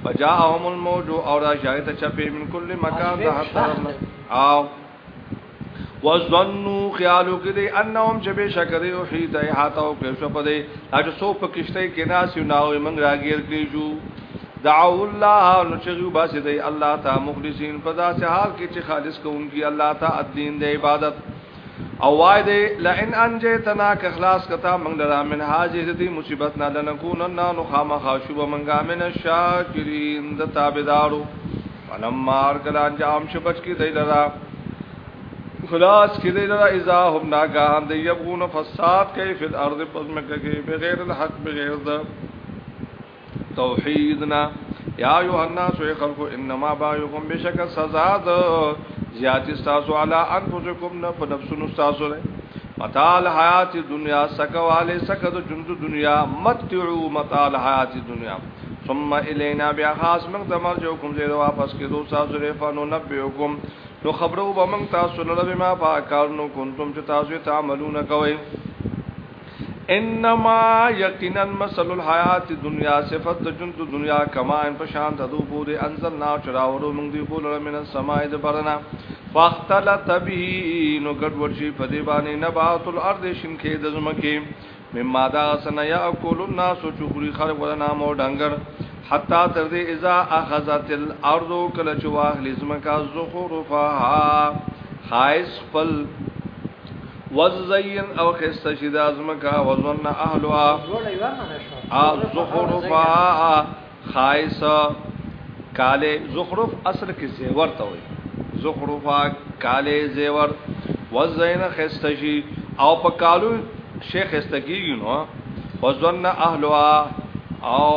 بجاهم الموج اور راشا ته چپی من کل مکان ده حتا او وظنوا خیالو کې دي انهم چې بشک دي او هي ته هاتاو کې شو پدې اج سو په کشته کې ناس یو ناو منګ راګیر کې جو دعو الله نو چې یو باسي دي الله ته مخلصین پدا سه حال کې چې خالص کوونکی الله ته الدين د عبادت او وای دی لئن انجتنا که اخلاص کتا منګ لرا من حاجه دي مصیبت نه لنكونن نو خامخا شوب منګا من الشاکرین د تابعدارو فلم مار کلا انجام شبچ کی دی لرا خلاص کې دې لرا اذا هم ناګان دې يبغون فساد کوي فل ارض پس مکه کې بغیر الحق بغیر د توحیدنا یا یوحنا سو خلق انما باغم بشک سزا د زیات استاسو علی انفسکم نه په نفسونو استاسو نه متال حیات دنیا سکواله سکد جند دنیا متعو متال حیات دنیا ثم الینا بیا خاص مقدمه جو کوم دې واپس کې دوه سازو رفانو نبیوکم نو خبرو به موږ تاسو لړ به ما پاکارنو کنتم چې تاسو ته عملونه کوي انما یقینا مثل الحیات الدنیا صفات جند دنیا کما ان پشان تدو بوده انزل نا چراورو موږ دی بولره من السماء د برنا فاختلط به نو ګډ ورشي په دی باندې نبات الارض شنکې د زمکه مما دا سن یاکل الناس چخري خلق ولا نامو ډنګر حتا تر دې اذا اخذت الارض کله چې واخلې زمکا زخرفها خایس فل وزین او خست شد ازمکا وظن اهلها زخرفها خایس کاله زخرف اصل کې زیور ته وي زخرفها کاله زیور وزین خست شي او په کالو شیخ استګیږي نو وظن اهلها او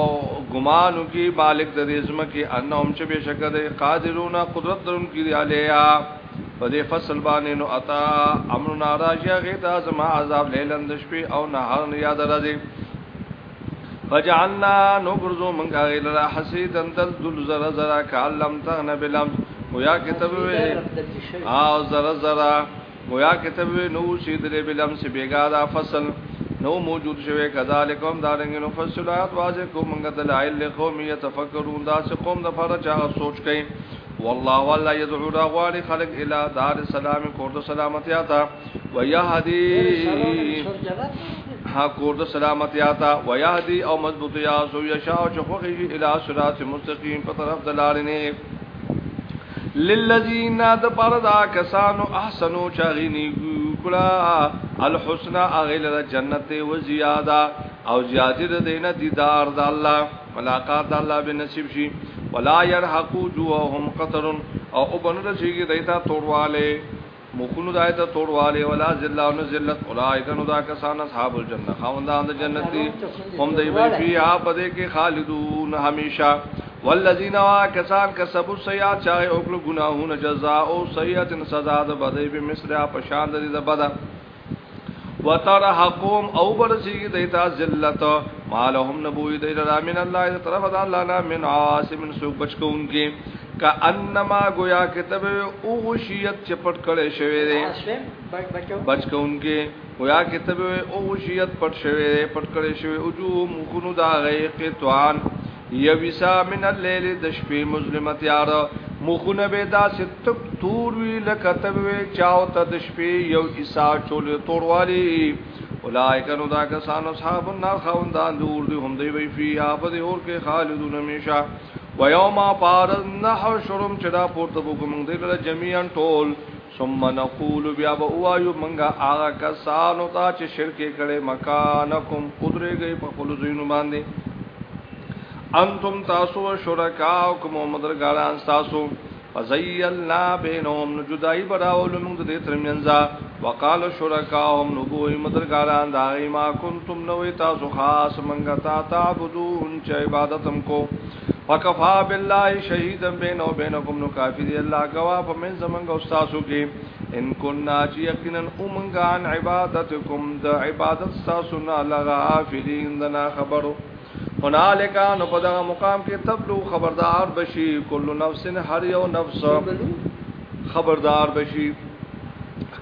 ګمانو کې مالک د دې زمکه انهم چې بشک د قادرون قدرت درون کې دی علیا په دې فصل باندې نو اتا امر ناراضه غیتا زما عذاب لیلند شپې او نهار یاد راځي فجعلنا نغرزو من غیر لا حسید انتل ذل زرا زرا کعلم تغن بلم ويا كتب او زرا زرا ويا كتب نو سید له بلم سي بیگا دا فصل نو موجود شوه کذالکم دارنګ نو فصلات واځه کو منګه دلایل لقوم یتفکرون دا چې قوم د فره چا سوچ کئ والله والله يدعو راغوالي خلق الى دار السلام کور د سلامتی آتا ويهدي ها کور د سلامتی آتا ويهدي او مضبوط یا سو یشاء چخوږي الى صراط مستقيم په طرف دلالنه للذین د پردا کسانو احسنو چاغینی ګړه الحسنا اغیل د جنت و زیاده او زیاده د دینه دیدار د الله ملاقات د الله به نصیب شي ولا يرحقو جوهم قطر او ابن رسیږي دیتا تورواله مخونو دای ته توړواله ولا ذلت نو ذلت اولایکن دا کسان اصحاب الجنه خوندان د جنت دي هم دی وی فی اپده کې خالدون همیشا والذین واکسان کسبوا سیئات چا اوکل گناهونه جزاء او سیئات سزا ده بدی به مصر پشان دي ده بد وتر حقوم او برسی دیتا ذلت مالهم نبوی دیتا من الله طرف الله نه من عاصم سوق بچکون کې کانما گویا کتب او غشیت چپټ کړي شوی دی بچکونکې گویا کتب او غشیت پټ شوی دی پټ کړي شوی او جو مخونو دا غي قطوان یویسا من الليل د شپې مظلمت یار مخونه به دا ستک تور وی لکتب چاو ته د شپې یو عیسا چول توروالی اولائک نو دا کسان اصحاب النار خوندان دور دی هم دی وی فی آفد اور کے خالدون ہمیشہ و یوم پارز نحشرم چې دا پورته وګمږ دی له جميعا ټول ثم نقول بیا به وایو منګه هغه کسانو ته چې شرک کړي مکانکم قدرېږي په خپل زینو باندې انتم تاسو شرکاوکم مدرګالان تاسو فزیلنا بینهم جدای براول موږ دې ترمنځ وقال شرکاهم نبوی مدرګالان دای ما کنتم نوې تاسو خاص منګه تا تعبدون چې عبادتم کو فکفا بالله شهیدا بین او بینکم نو کافی دی الله گوا په من زمنګ استادو کې ان کننا چی یقینا اومنګان عبادتکم د عبادت تاسو نه لغافلین دنا خبرو هنالک نو په دغه مقام کې تبلو خبردار بشي کل نفس هر یو نفس خبردار بشي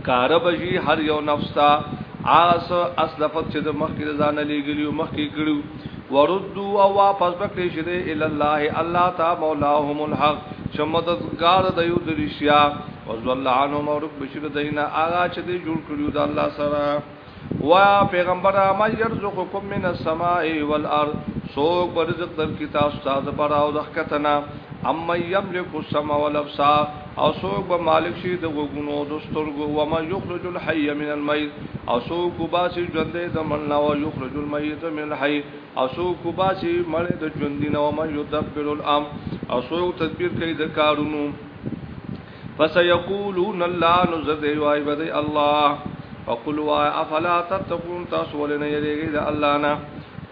کار بشي هر یو نفس تا آس اسلفت چې د مخکې ځان لګلیو مخکې کړو وردو او واپس بکړي شه د ال الله الله تا مولاهم الحق چې مددگار د یو د رشیا وزل عنهم او رب بشر دینه آغا چې جوړ کړیو د الله سره وا پیغمبر ما يرزقكم من السماء والارض سوق برزق در کی تاسو تاسو پر او دختنا اما يملك السماء والابصار او سوق به مالک شي د غوګونو د سترګو و ما يخرج الحي من الميت او سوق باسي ژوندې د مړنا او يخرج الميت من الحي او سوق باسي مړ د ژوندین او ما يدبر الامر او سوق تدبیر کوي د کارونو فسيقولون الله نزد وای بده الله فقل وا افلا تتقون تاسو ولنه یریږي د الله نه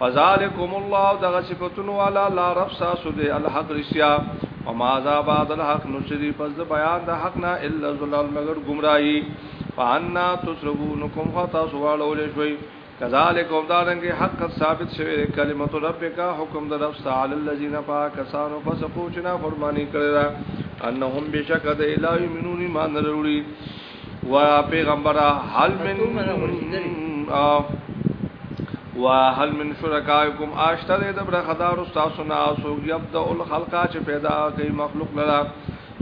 فذالکم الله دغه صفاتون والا لا رب ساسو دی الحق رشیا وما ذا بعد الحق نشری پس د بیان د حق نه الا ظلال مگر گمراهی فانا تسربونکم خطا سوالو له شوي کذالکم دارنګ حق ثابت شوی کلمت ربک حکم د رب تعالی الذین پاک سانو پس پوچنا فرمانی کړه انهم بشک د الای منون ایمان لروري و پیغمبر حل من و حل من شرکائکم آشتا دے دبر خدار استاسنا سوگ یبدع الخلقا چه پیدا کئی مخلوق لرا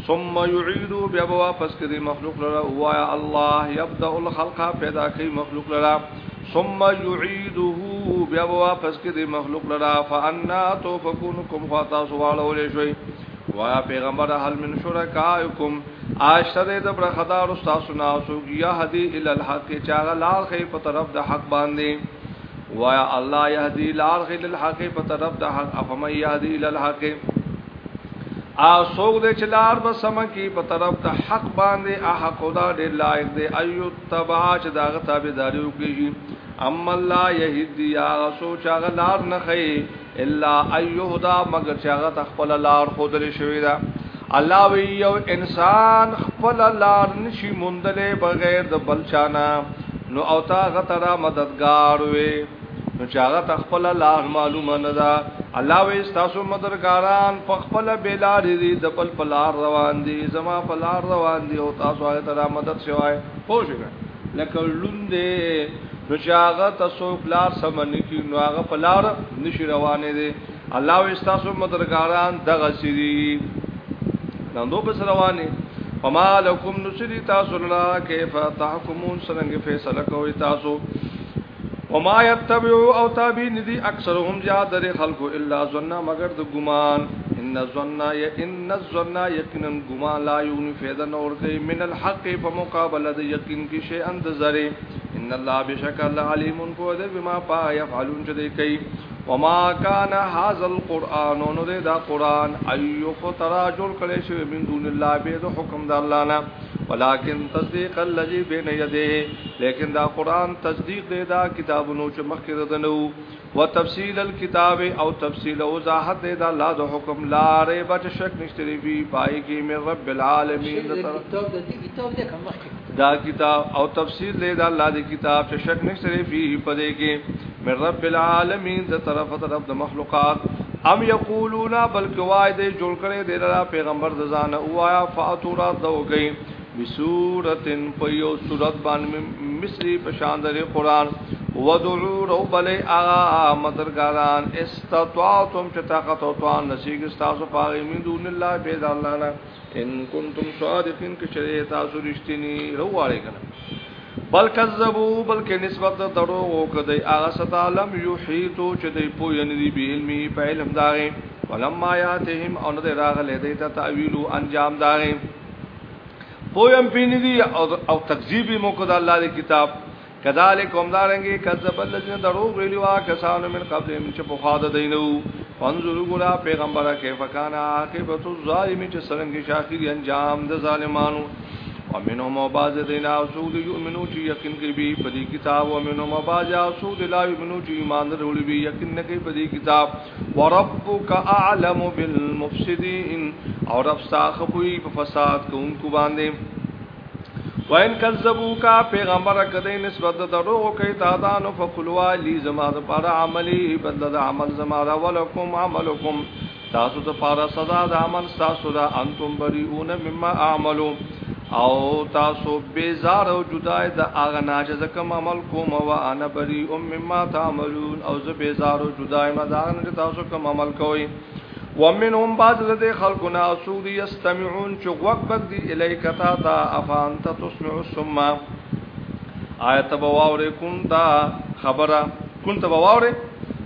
ثم یعیدو بیا واپس کدی مخلوق لرا وایا الله یبدع الخلقا پیدا کئی مخلوق لرا ثم یعیده بیا واپس کدی مخلوق لرا فانا توفکونکم خواتا سوالو لشوی وایا پیغمبر حل من شرکائکم آشته دې د برخدار استاد سنا او سوګیا هدي ال الحق چاغه لال خې په طرف د حق باندې وایا الله يهدي لال خې ال الحق په طرف د حق افم يهدي ال الحق ا سوګ دې چلار به سم کی په طرف د حق باندې ا حق خدا دې لایق دې ايو تبع چې داغه تابعداري وکړي ام الله يهدي يا سوچا غلار نه خې الا ايو دا مگر چاغه تخپل لار خودل شوی دا الله وی یو انسان خپل لار نشي مندلې بغیر د بلچانا نو او تا غترا مددگار وي نو چاغه تخپل لار معلومه نه ده الله وی تاسو مددګاران خپل بیلار دي د بل پلار روان دي زما پلار روان دي او تاسو هغه ترا مدد شوای پوښیږه لکه لوندې نو چاغه تاسو پلار سمن کی نو هغه پلار نشي روانه دي الله وی تاسو مددګاران دغه سری نندو بس رواني فما لكم نسري تاسو لرا كيف تحكمون سرنګ فیصله کوي تاسو وما يتبعوا او تابعين دي اکثرهم زیاد خلق الا ظن مگر د ګمان ان ظننا یا ان ظننا یقینا گمان لا یون فیدا نور کوي من الحق په مقابله د یقین کې شی اند زری ان الله بشکل علیم کو د بما پا یفعلون چې دی کوي وما کان هاذا القران نو دا قران ایو کو تراجل کړي شی من دون الله به د حکم د الله نه ولکن تصدیق الذی بین یده لیکن دا قران تصدیق دی دا کتابونو چې مخکې ردنو وتفصيل الكتاب او تفصيل وضاحت د الله د حکم لا ریب چې شک نشته دی وی پای کې مې رب العالمین دا کتاب دې کتاب دې کومه دا کتاب او تفسیر دې دا الله دې کتاب چې شک نشته دی وی پدې کې مې رب العالمین دا طرف طرف د مخلوقات ام یقولون بلک وای دې جوړ کړي دې را پیغمبر د ځان اوایا فاتورا دوګي بصورتن په یو صورت باندې مثلی په شان د قران ودعو رو بلی آغا مدرگاران استطواتم چه طاقت و توان نسیگ استاسو پاغی من دون اللہ پیدا اللہ نا ان کنتم صادقین کچره تاسو رشتینی رو واری کنا بل کذبو بلکې نسبت درو او کدی هغه ستالم یحیتو چې دی پو یعنی دی به علمي په علم داغه ولما یاتهم ان د راغله دی ته تعویل انجام داغه پویم پینې دی او تکذیب مو کو د الله دی کتاب کذالک هم دارنګي کذب الذين درو ویلو کسانو من قبل چې په خاده دینو انظر ګلا پیغمبره کیف کان عاقبت الظالم چې سرنګي شاخیر انجام د ظالمانو ومنو مباز دین اسود یؤمنو چې یقین کوي به په دې کتاب ومنو مباز اسود لا یؤمنو چې ایمان لرول به یقین نه کوي په دې کتاب وربک اعلم بالمفسدين او رب ساخوی په فساد کوونکو باندې وین کذبو کا پیغمبر کدی نسبت درو کوي تا دا نو فقلوا لی زما د پاره عملی بدل د عمل زما را ولکم عملکم تاسو ته پاره صدا د عمل تاسو دا انتم بریئون مما اعملو او تاسو بیزار او جدای د اغه ناجز کم عمل کوم او انا بریئ مما تعملون او زه بیزار او جدای ما دا نه تاسو کم عمل کوئ ومنهم بعض د خلقنا سود یستمعون چې وقبد دی الیک تا تا افانت تسمع ثم آیت بواور کن دا خبره کن تبواور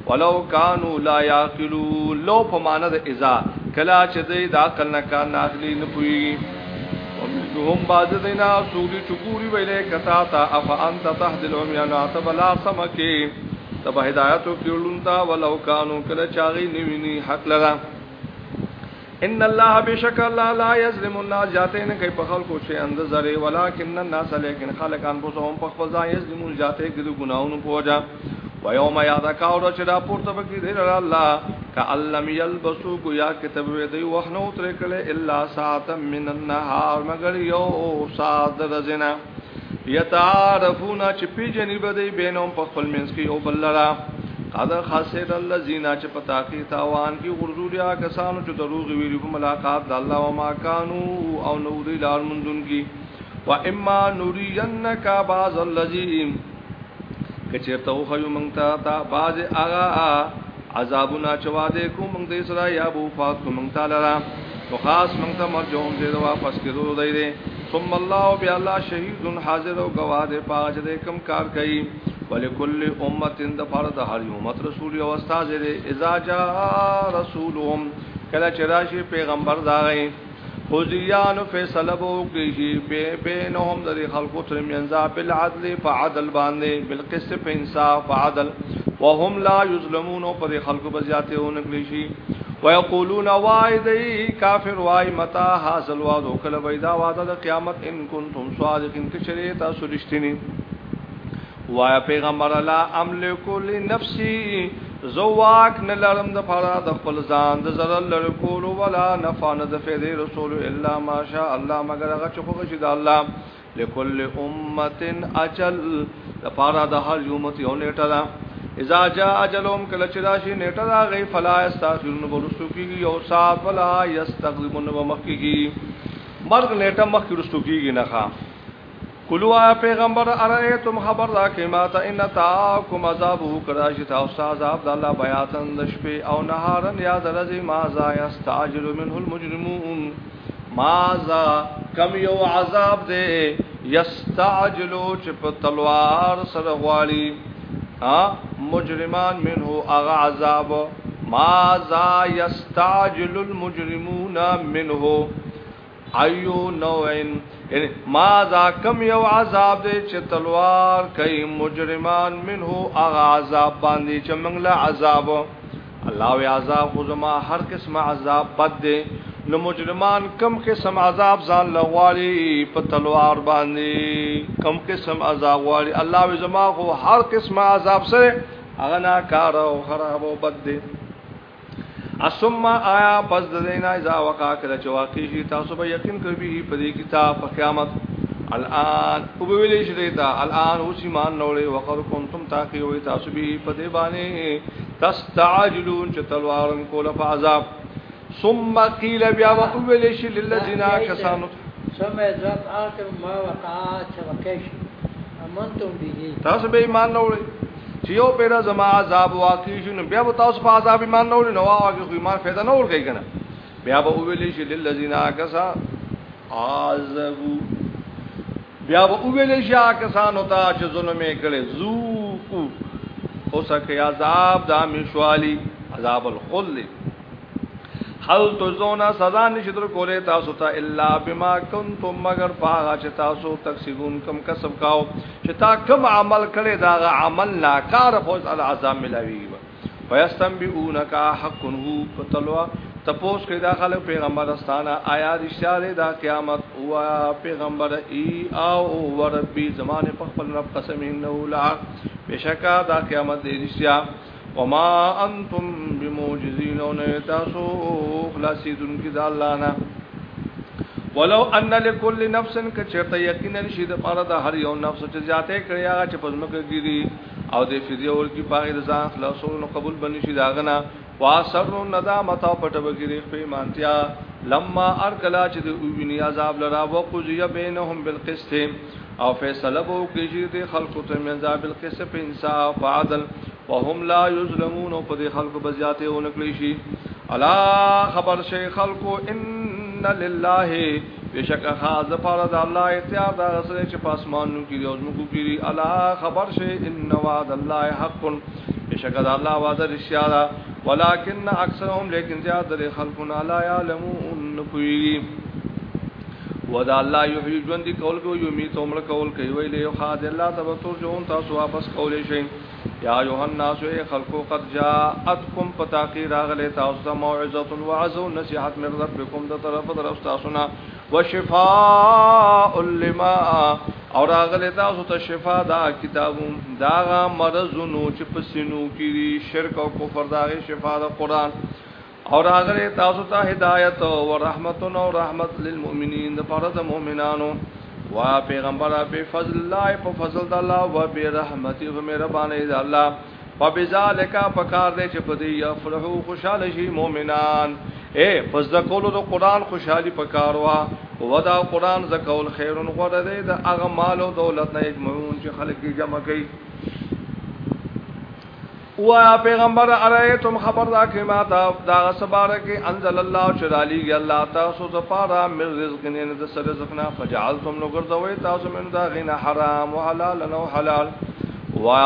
ولو کانوا لا یاقلون لو په معنی د اذا کلا چې دی دا عقل نه کار ناخلی نه پوي ومنهم بعض دینا سود چګوري ویلې کتا تا افانت تهد العميان اتبلا سمکه تبا هدایتو کیولون تا ولو کانو کلا چاغي نیوینی حق لگا ان الله بشک الله لا یظلم الناس جاتے نه کوي په خلکو شي اند زره ولکن الناس لیکن خلقان بو هم په خپل ځای یظلمون جاتے کړي ګناونه پوجا و یوم یادا کاور چې دا پورته بکی دی الله کعلم یلبسو کو یا کتب دی وحنو تر کله الا ساعت من النهار مگر یو ساعت رزنا یتعارفون چې پیجنې بده بینهم په خپل منځ کې یو بل لرا قد خسر الذين چې پتا کې تاوان کې غرزوریا کسانو چې دروغ ویلي په ملاقات د الله او ما کانو او نور لار مندون کې و اما نورینک بعض الذين کچرته خو یو مونږ ته تا بعض اغا عذابنا چواده کو مونږ دې سره یا بو فات کو مونږ تعالی را تو خاص مونږ ته مرجوم دې واپس کړو دې ثم الله بیا الله شهید حاضر او گواه دې پاج دې کم کار کوي ولکل امه د فرد هر امت رسول او استاد دې اذا جاء رسولهم کله چې راشي پیغمبر داغی خزیان فیصله وکړي چې به بینهم د خلقو تر منځ بل عدل فعدل باندې بل قسط په انصاف عدل وهم لا یظلمون په خلقو بزیاته اونګلی شي ويقولون وایدی کافر وای متا حاصل وادو کله ویدا واده د قیامت ان کنتم صادقین کشریتا سرشتنی وایا پیغمبر الله املک لنفسي زواک نه لرم د فارا د خپل ځان د زړه لړ کول ولا نفانه د فدی رسول الا ماشاء الله مگر هغه چې خوښ شي د الله لكل امه اجل د فارا د هر امت یو نیټه ده اذا جاء اجلهم کله چې راشي نیټه دا غي فلا استاخرون ورسو کیږي او سات ولا یستقدمون ومخکیږي مرګ نیټه مخکې رسو کیږي نه کلوا پیغمبر ارایتم خبر دا کماتا ان تا کوم عذاب وکړه چې تاسو عذاب د الله بیاتن د شپې او نهارن یاد رزي ما ذا یستعجل منه المجرمون ما ذا کم یو عذاب دې یستعجلو چې په تلوار سره غواړي مجرمان منه اغا عذاب ما ذا یستعجل المجرمون منه ایو نوین یعنی ما دا کم یو عذاب دی چې تلوار کوي مجرمان منه اغا عذاب باندې چې منګله عذاب الله وی عذاب خو زما هر قسم عذاب بد دی نو مجرمان کم قسم عذاب ځان لغواړي په تلوار باندې کم قسم عذاب غواړي الله وی زما خو هر قسم عذاب سره اغنا کار او خراب او بد دی اسم آیا پس د دینا اذا وقع کله چې واقع شي تاسو به یقین کوي په دې کتاب په قیامت الان او به ویلې شي دا الان اوس ایمان نوړې وقر کنتم تاکي وي تاسو به په دې باندې تستعجلون چې تلوارن کوله په عذاب ثم قيل بیا ویلې شي للذین کسانو ثم ذات اخر ما وقع چې واقع شي امنتم به تاسو به ایمان نوړې چې یو پیدا زما عذاب واقع شي نو بیا به تاسو په عذاب ایمان نه ولې نو هغه خو ایمان فایده نه ورګی کنه بیا به ویلې شي للذین اکسا عذبو بیا به ویلې شي اکسانو ته چې ظلم یې کړي زوکو اوسه کې عذاب د مشوالی عذاب الخلد حل تزونا سزا نشی در کولے تاسو تا الا بما کنتم مگر پاغا چې تاسو تکسبون کم کسب کاو چې تا کم عمل کړي دا عمل ناکار فوز العظام ملاوی ويستنبئونك حق هو پتلوا تپوس کې داخله پیغمبر استانه آیا اشاره دا قیامت هوا پیغمبر ای او وربي زمانه په خپل رب قسم انه لا بشکا دا قیامت دې رښتیا وما انتم بموجزين ونتاسو خلاصي دن کی دا اللہ نا ولو ان لكل نفس كچرت یقینا شید پاره دا هر یو نفس چې ذاته کړیا چې پزمکه ګيري او د فدیه ور کی پاره د ځان خلاصون قبول بنی شي داغنا واسر الندامت او پټو ګيري په مانتیا لما ارکلا چې د اوبنی عذاب لرا وقضی بینهم بالقسط او فیصله بو کېږي د خلقو ته منځاب القسم انصاف عدل وهم لا یظلمون او په دې خلقو بزیاته اونکلی شي الا خبر شي خلقو ان لله بشک خاز پر د الله اختیار دا سره چې پاسمانو کې او موږ کې الا خبر شي ان وعد الله حق بشک د الله وعده رښتیا ده ولکن اکثرهم لیکن زیات د خلقو لا علمون پوری ودا الله یحیی ژوند دی کول کو یومی تومړ کول کوي ویل یو حاضر الله تبتو جون تاسو واپس کولې شي یا یوحنا سو خلقو قد جاءتکم فتاقی راغله تاسو موعظه وعظ نصیحت من ربکم د طرف طرف تاسو نه وشفاء لما او راغله تاسو ته شفا دا کتابون دا مرزونو چې پسینو کې شرک او کفر دا شفا د قران اور حاضر تاسو ته هدایت او رحمت او رحمت للمؤمنین د پاره د مؤمنانو وا پیغمبر په فضل الله په فضل د الله او په رحمت او مهرباني د الله په بذالک په کار دې چې په دې افرحو خوشاله شي مؤمنان اے پس د کولو د قران خوشحالي په کار وا ودا قران ز کول خیرون غره دې د اغمال او دولت نه یجمعون چې خلک یې جمع کوي او پیغمبر ارایتم خبر دا کې ما تا دا سباره کې انزل الله چرالی کې الله تاسو زفارا من رزق نه د سر رزق نه فجعلتم نو ګرځوي تاسو من دا غنه حرام او حلال نو حلال وا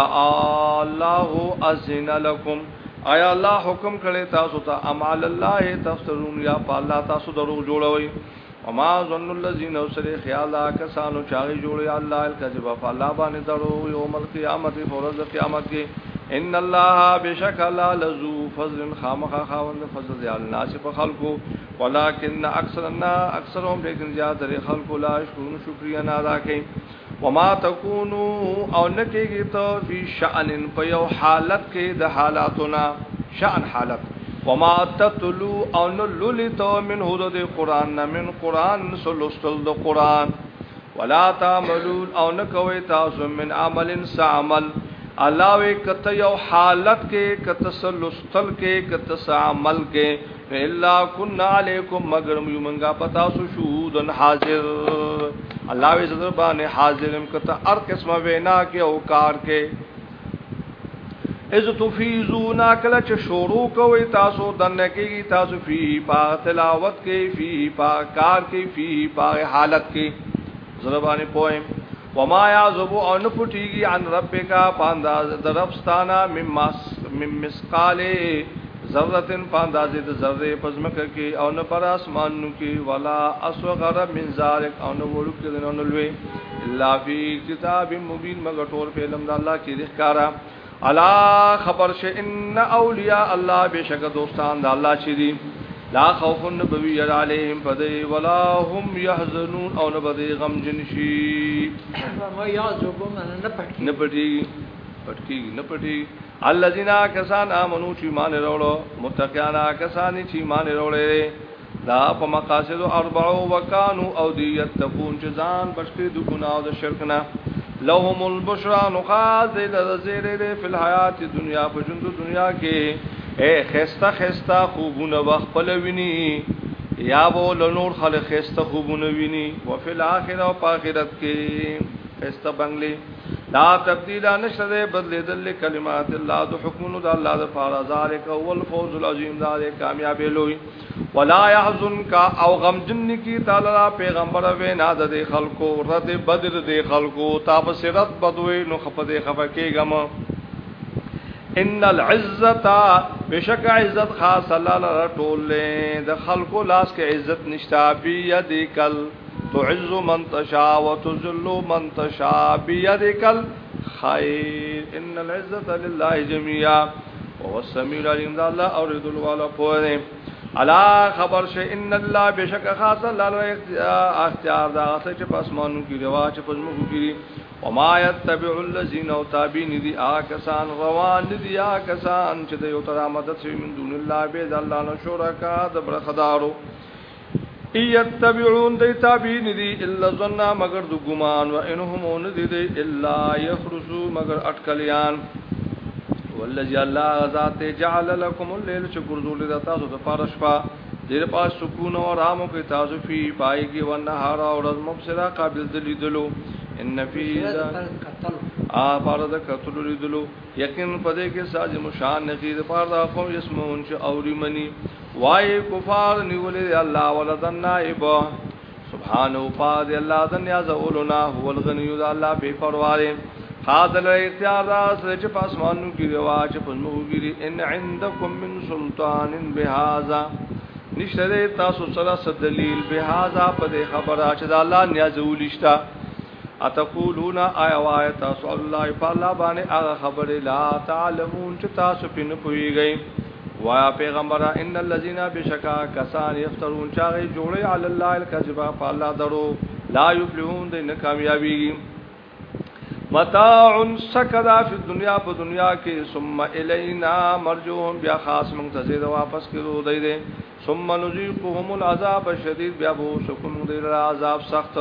الله ازن لكم ایا الله حکم کړي تاسو ته امال الله تفسرون یا الله تاسو درو جوړوي وما ظن الذين وسري خیال کسانو چاغي جوړي الله الکذب فالله باندې درو یوم القیامت فرض قیامت کې ان الله بشک الله لذو فضل خامخ خاوند فضل دی الناس په خلقو ولکن اکثر الناس اکثرهم لیکن زیاد لري خلقو لا شکرون شکریا نه ادا کوي وما تکونو او نکیږي ته فی شأن په یو حالت کې د حالاتنا شأن حالت وما تتلو او نللتو من هدد قران من قران سلسل د قران ولا تعملون او نکوي تاسو من عمل سعمل علاوه کته یو حالت کې کته سلستل کې کته عمل کې الا كنا علیکم مگر یمنګا پتا سو شهودن حاضر علاوه وی زدر باندې حاضرم کته هر قسمه وینا کې او کار کې از تفیزونا کله چ شروع کوي تاسو دنه کې تاسو فی پا تلاوت کې فی پا کار کې فی پا حالت کې زربانه پویم وما يعذب او نه پټيږي ان رب کا پانداز د ربستانا مم مسقال ذره پانداز د ذره پزمک کې او نه پر اسمانو کې ولا اسغر من ذلک او نه وړو کې نه لوي الا فی کتاب مبین مگر ټول په علم د الله کې ذکر الا خبر ش ان اولیاء الله بشک دوستان د الله شری لا خوفن بوی علیہم پدی ولا هم یحزنون او نبدی غم جنشی نپٹی پٹکی نپٹی الذین کسان آمنو چی مان روڑو متقیان کسانی چی مان روڑے دا په مقاصد اربعو وکانو او دی یتقون چې ځان بچی د ګناو د شرک نه لهم البشرا نخاذ لذیر فی الحیات الدنیا په ژوند دنیا کې اے خستا خستا خوبونه وخپل ویني یا بو لنور خلق خستا خوبونه ویني وفل اخره او اخرت کې خستا بنگلي لا تبديل نشره بدل دل کلمات الله ذو حکم د الله ذو فار ذلک هو الفوز العظیم دار کامیاب لوی ولا يحزنك او غم جن کی تعالی پیغمبر و ناد د خلقو رد بدر د خلقو تاب سرت بدوي نو خفه خفه کې غم ان العزت بشک عزت خاص الله لرا ټول د خلقو لاس کې عزت نشتا بیدکل تعز من تشا وتذل من تشا بیدکل خیر ان العزت لله جميعا وهو السميع العليم ده الله اورد الوالا پوره الا خبر شه ان الله بشک خاص الله له اختیار دا چې پسمانو کې روا چې پزمو کې وما يتبع الذين او تابعين دي آکسان روان دي آکسان چې د یو تر مدد سوی من دون الله به د الله نه شرکا د برخدارو یتبعون دی تابعین دي الا ظن مگر د ګمان و انهم ان دي دي الا يخرسو مگر اٹکلیان والذي الله ذات جعل لكم الليل شكر ذل ذات تاسو د پارشفا دیر پاس سکون و رامو کی تاسو فی پائی کی ونہارا و رز مبصرا قابل دلی دلو ان فی دا آ پارد قتل لدلو یقین پدے کے ساج مشان نقید پارد قوم یسمون چ اوری منی وای کفار نیولے اللہ ولدن نائبا سبحان و پاد اللہ دن یا زولنا هو الغنی اللہ بے پروارے حاضر اختیار راس رچ پاسمانو کی رواج پسمو گیری ان عندکم من سلطان بهذا نشته د تاسو سره څه دلیل به هاذا په دې خبره چې د الله نیاز ولښتا اتقولون آیا وای تاسو الله په الله باندې هغه خبره لا تعلمون چې تاسو په نه پويږئ وایا پیغمبره ان الذين بشکا کسان یفترون چاغه جوړي علی الله الکذبا په الله درو لا یفلحون د نه کامیابیږي متاع سکدا فی دنیا په دنیا کې ثم الینا مرجوهم بیا خاص موږ ته زیاده واپس کړو دی دی ثم نذيقهم العذاب الشدید بیا بو شکم دی عذاب سخت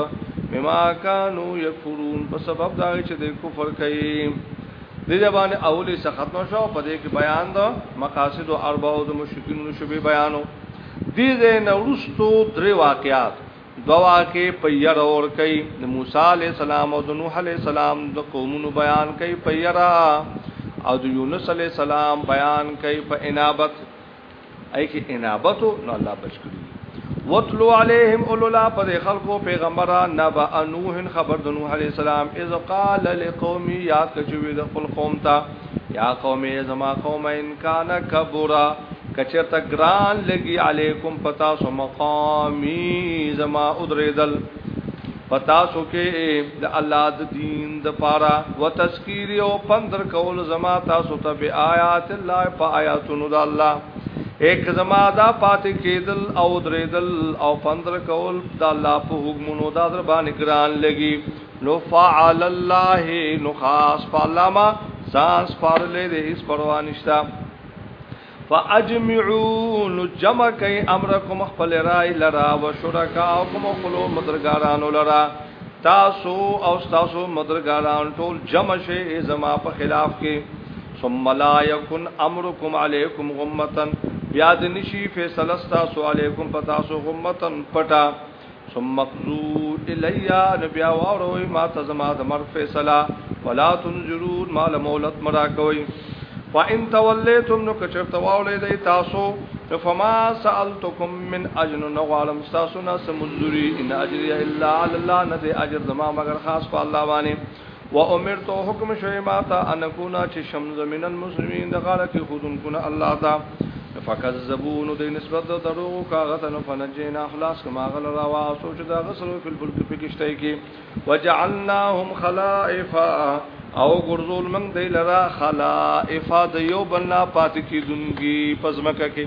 مما کانوا یکفرون په سبب دا چې د کفر کوي دې ځبانه اولې څخه ختم شو په دې کې بیان دا مقاصد او ارباو د مشرکین شوبې بیانو دې نه ورستو درې واقعات دوا کې پیر اور کوي د موسی علی السلام او د نوح علی السلام د قومونو بیان کوي پیرا او د یونس علی السلام بیان کوي په انابت ای کې انابت نو الله بچ کړی وتلو علیهم اولولا پر خلقو پیغمبره نبا نوح خبر د نوح علی السلام اذ قال لقوم یا کجوی د خپل قوم ته یا قوم زما قوم ان کان کبرا کچرتا گران لگی علیکم پتا سو مقامی زما ادریدل پتا سو کې د الله د دین د پارا و تذکیر او پندر کول زما تاسو ته به آیات الله په آیاتونو د الله ایک زما دا پات کېدل او درېدل او پندر کول د الله په حکمونو دا در باندې ګران لګي نو فعل الله نو خاص په علامه ځان سپارلې دې هیڅ پروا نشته فاجمعوا نجمع کئ امرکم خپل رای لرا و شرکاکم خپل مدرګارانو لرا تاسو او تاسو مدرګاران ټول جمع شئ زما په خلاف کې ثم لا یکن امرکم علیکم غمتن بیا د نشی فیصله تاسو علیکم پتا سو غمتن پټا ثم قضوا الیا نبیا وروي ما تزما د مر فیصله ولا تنجرون مال مولت مرا کوي فان تولیتم نو کچرت واولې د تاسو فما سالتکم من اجر نغالم تاسو نه سمزوري ان اجر الا علی الله نه اجر زما مگر خاص په الله باندې و امرت حکم شوی ما ته ان کو نه چې شم زمین المسلمین د غاله کې خودن کو نه الله تا فکذبون د نسبت د دروغ کاغه نه فنجینا اخلاص کما غل را وا سوچ دا غسلو فل بلک پکشتای کی وجعلناهم خلائفا او ګرځول موږ دی لرا خلائف د یو بلنا پات کی دنګي پزمکه کې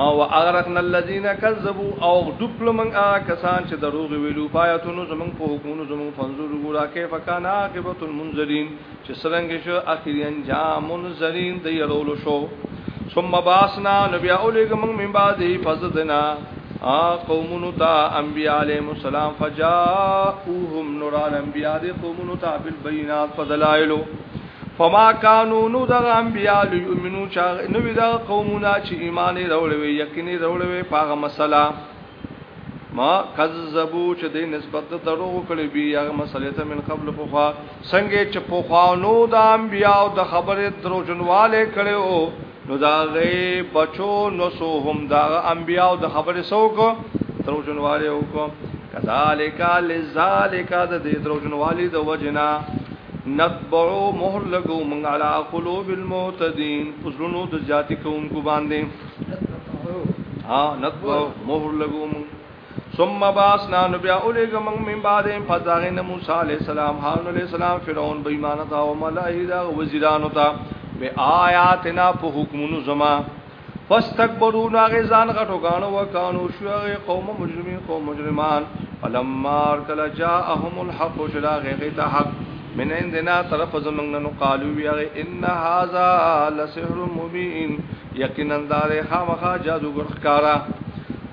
او اغرقنا الذين كذبوا او دپل موږ کسان چې دروغ ویلو پایتونو زمنګ په حکومتونو زمنګ فنزور ګورا کیف کان عاقبت المنذرین چې څنګه شو اخیری انجام منذرین دی رول شو ثم باسنا نبی اولګ موږ من بعد فزدنا قومونو تا انبیاء علیہ السلام فجاؤوهم نوران انبیاء دی قومونو تا بالبینات فدلائلو فما کانو نو دا انبیاء لیؤمنو چا نوی دا قومونا چی ایمانی رولوی یقینی رولوی پاغ مسلا ما کذبو چې د نسبت دروغ کړي بي هغه مسلې ته من قبل پوخا څنګه چې پوخا نو د انبیاء د خبره دروژنواله کړي او نو دا غي بچو نو سو هم دا انبیاء د خبرې سو کو تر جنواله وکم کذالک لذالک د دې تر جنواله د وجنا نتبعو مهر لگو منگ علا قلوب المعتدین پسلونو د جاتی کون کو باندې ها نتبعو مهر لگو منگ ثم باسنا نبیا اولیگ منگ من بعدیم فضاغین موسیٰ علیہ السلام حارن علیہ السلام فرعون بیمانتا و ملائی دا وزیرانو تا به آیاتنا په حکمونو زما پس تکبرو ناغه ځان غټو غانو وکانو شو هغه قوم مجرمین قوم مجرمان فلمار کلا جاءهم الحق شلا غیغه ته حق من عندنا طرف زمنګ نو قالو یغه ان هاذا لسحر مبین یقینا دار خامخا جادوګر ښکارا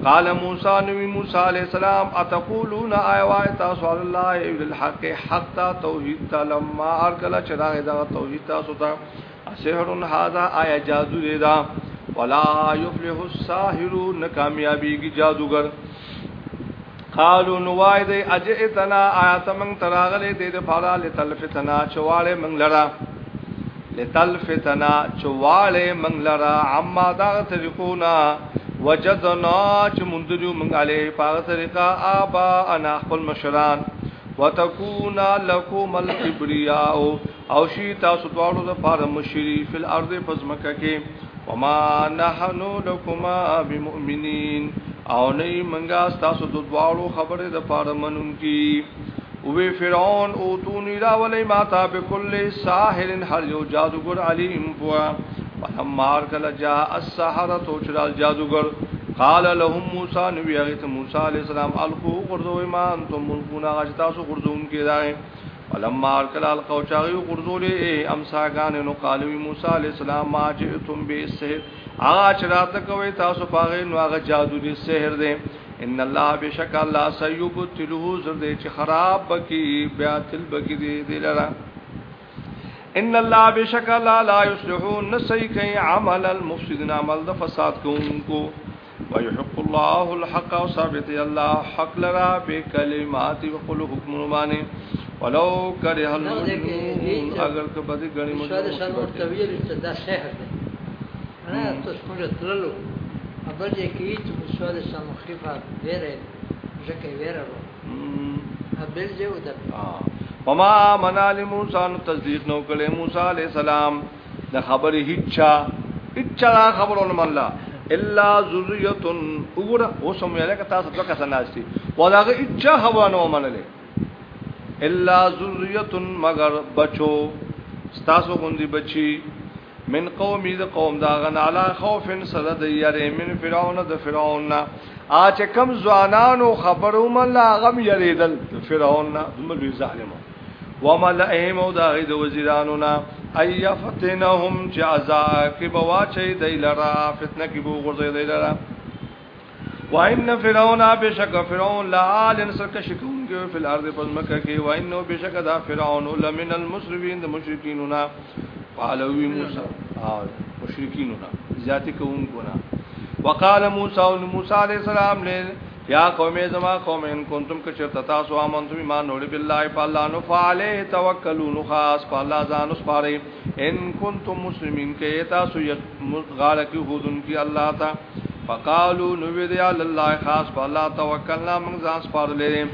قال موسی نبی موسی علیہ السلام اتقولون ایوا تاسو الله الحق حق توحید لما ارکل چراغ دا توحید تاسو ته سحر هذا آیا جادو دی دا ولا یفلح الساحر نکامیابیږي جادوگر قالو نوای دی اجئتنا آیات من تراغله دی د پالا لتلفتنا چواله من لرا لتلفتنا چواله من لرا عما دا طریقونا وجدنا چ مندرو من علی پاغ طریقہ آبا انا خپل مشران وتكون لكم الكبرياء او شي تاسو دواړو د پاره مشری فل ارض پزمکه کې وما نحن لكما بمؤمنين او نه منګه تاسو د دواړو خبره د پاره منونکي وی فرعون او تونی را ولی ما تا بكل ساحر هل یو جادوګر علیم بوا فهم مار کلا جاء السحرۃ او چرال جادوګر قال لهم موسی نبی هغه موسی علی السلام الکو غرزو ایمان تم ملکونا غشتا سو غرزون کې دای فلما ارکل القو چاغي غرزولې امساګان نو قالوی موسی علی السلام ما جئتم بالسحر اج رات کوي تاسو پاغې نو هغه جادو دي سحر دی ان الله بشک الله سيبتلوه زر دې چې خراب بکی بیا تل بکی دې دلرا ان الله بشک لا لا يصلحون نسي کوي عمل المفسدين عمل د فساد کوونکو کو ويحق الله الحق او ثابت الله حق لرا بكلمات وقل حكم مانه ولو كره المؤمنون اگر که بده غني مو شاده شنو طويل استدا سحر ده انا تشكر تللو اول دې کې چې مشوره شنو خفه ډېره ځکه ویره وو ابل جو ده وما منا لموسى ان تصديق نو کله موسی عليه السلام د خبره هیڅ هیڅ خبرونه الله الا ذریه وګوره اوس هم یاله که تاسو دوه کسان ناشتي ولغه اچا هوا نه منلې الا ذریه مگر بچو ستاسو غوندي بچي من قومی د قوم دا غن علا خوف صد د یری من فرعون د فرعون اچ کم زوانانو خبرو مل غم یریدل فرعون دمل ظالم وملئهم دا غید وزیرانو نا ایا فتنهم جزاء کی بوا چي دی لرا فتنه کی بو غرزي دی لرا وان فرعون بشک فرعون لعال سرک شکون گو فی الارض فزمکه کی وان بشک دا فرعون لمن المسرفین د مشرکین نا قالوی موسی او مشرکین نا ذاتی کوم ګنا وقال موسی موسی علیہ السلام له یا قومه زما قوم ان کنتم که چرته تاسو امنتم ایمان اورې بالله په الله نو فعلی توکلوا نو خاص په الله ځان وسپاره ان کنتم مسلمین کې تاسو غاړه کې حضور کې الله تا فقالو نو وی دی الله خاص په الله توکلنا موږ ځان سپاره لري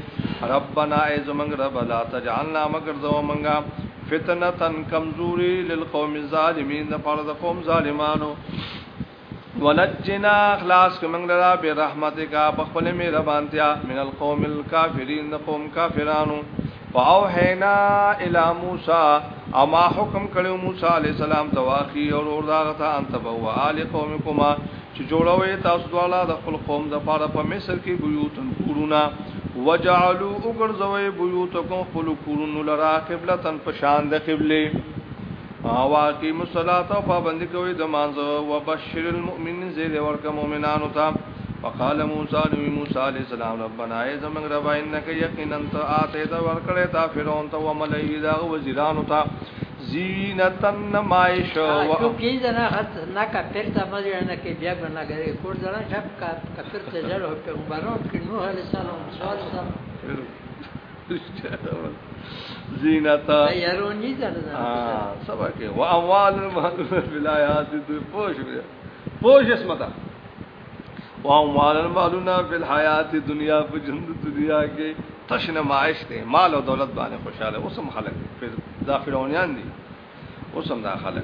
ربنا ای زمنګ رب لا تجعلنا مگر زو منګه فتنه کمزوری للقوم الظالمین د پاره د قوم ظالمانو ولجنا اخلاص کو منګ لرا به رحمت کا بخپل می ربانتیا من القوم الكافرین قوم کافرانو او هینا الی موسی اما حکم کړو موسی علی السلام ته واخی او اور داغه ته انت بو علی قومکما چې جوړوي تاسو دواله د خپل قوم د پاره په مصر کې بیوتن کورونه وجعلوا وګرځوي بیوتکم خپل کورونو لرا قبلتن په شان د قبله واقعي مصلات او پابند کوي د مانځو وبشر المؤمنین زید ورک مؤمنانو ته وقال موسی نبی موسی علیہ السلام ربنا اعز من رب انك یقینا انت اعطيت ورکړه تا فرعون ته وملئ دا وزیرانو ته زینتن نمائش و کیونکہ جنا خط نہ کا پھر تا مجھے نہ کہ بیا بنا کرے کوڑ جنا جب کا کفر تے جڑ ہو پیغمبروں کہ نوح علیہ السلام صالح صاحب <laughs> <laughs> زینت یارونی ځل ها سبا کې وا اموال المعلومه بالآیات دوی پوش پوش اسمتا وا اموال المعلومه بالحیات دنیا په جند دنیا کې تشنه معاش دي مال او دولت باندې خوشاله اوسم خلک په دا فرعونیان دي اوسم دا خلک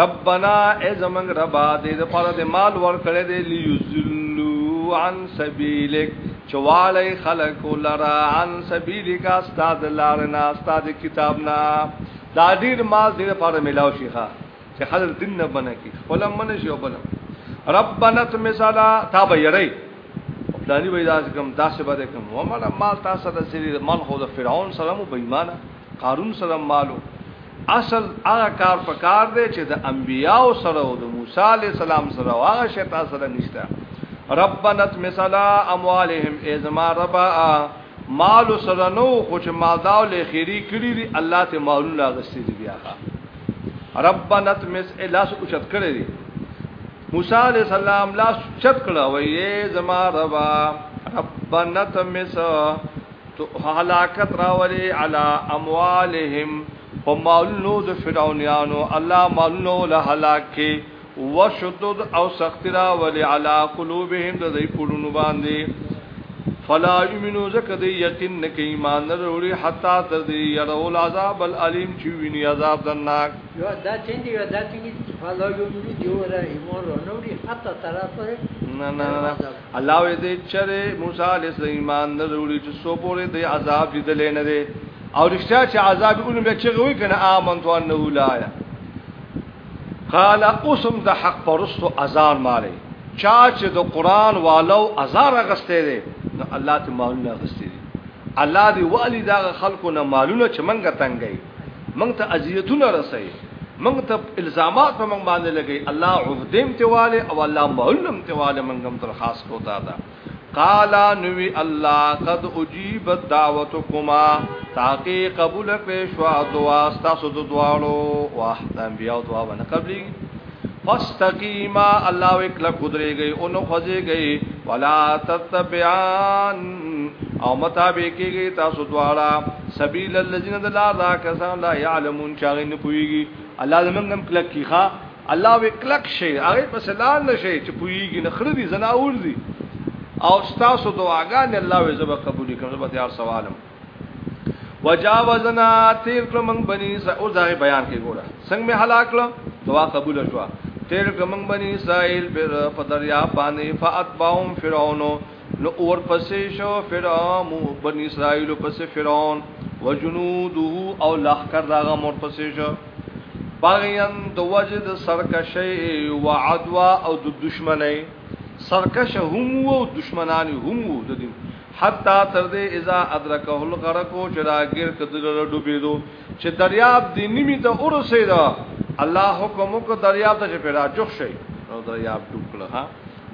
ربنا ای زمنګ ربا دې د پاره د مال ور کړې دې لیذلوا عن سبیلک چوالی خلقو لرا عن سبیلی کا استاد لارنا استاد کتابنا دا ډیر مال دې لپاره ملاو شي ښا چې خلک دین نه بنه کی خپلم منه شي وبله ربنا تمثالا تا به یری پلانی وای داس کم داسې باندې کم و مال مال تاسو د سری مال خو د فرعون سره مو بېمانه قارون سره مالو اصل هغه کار پکار دی چې د انبیاو سره او د موسی علی السلام سره واغه شتا سره نشته ربنا تمثلا اموالهم ازما ربا مال سرنو خوش مالداو له خيري کړی دي الله ته مالو لاغستې دي بیا ربنا تمس الاس اوچت کړی دي موسی عليه السلام لاس اوچت کړه وې زما ربا ربنا تمس تو حلاکت راولي على اموالهم ومالو ذ فرعونانو الله مالو له هلاک کې وشدد او سخت را ولی علا قلوبهم د دې پړونو باندې فلا یمنو زکد یقین نک ایمان وروړي حتا تر دې يرول عذاب الالم چې ویني عذاب درناک یو دا چندي یو دا چندي فلا یمنو دیوره ایمان وروړي حتا تر نه نه نه الله دې چره موسی علیہ السلام وروړي چې سو پورې دې عذاب دې لنه دې او رښتیا چې عذاب اون به چې غوي کنه امنت وان نه ولایا قال اوسم د حق پرستو ازار ماره چا چې د قران والو ازار غسته دي نو الله ته مالونه غسته دي الله دی والی دا خلکو نه مالونه چې منګه تنګي منګ ته اذیتونه رسي منگ تا الزامات پا منگ باندے لگئی اللہ عہدیم تیوالے او اللہ محلم تیوالے منگم ترخواست ہوتا دا قالا نوی اللہ قد اجیبت دعوتکما تاقی قبول پیشوا دعا ستاسو دعالو واحد انبیاء دعا بنا قبلی فاستقیما الله وکلا قدرې گئی او نو خځې گئی ولا تتبعان او مطابقېږي تاسو دواړه سبیل الذين لا لا کسان لا يعلمون چاغې نه پويږي الله زمونږ هم کلک کیخه الله وکلک شي هغه پس لاړ نشي چې پويږي نه خردي زناور دي او تاسو دعاګان الله وزب قبول کړي زبته یار سوالم وجاوزنا تیر کلمن بنی او ځای بیان کې ګوره څنګه می هلاک کړه دعا قبول شوه تیر کمنگ بنی اسرائیل پر پدریا باندې فاتباهم فرعون نو اور پسې شو فرعون بنی اسرائیل پسې فرعون وجنوده او لخر داغه مور پسې شو باغیان د وجد سرکشی و عدوا او د دشمنی سرکش هم او دشمنان هم د دین حتا تر دې اذا ادرکه الغرق او چراغیر کدل ډوبېدو چې دریاب دی نیمه ته ورسېدا الله حکم کو دریاب ته پیرا جوخ شي نو دریاب ټوکله ها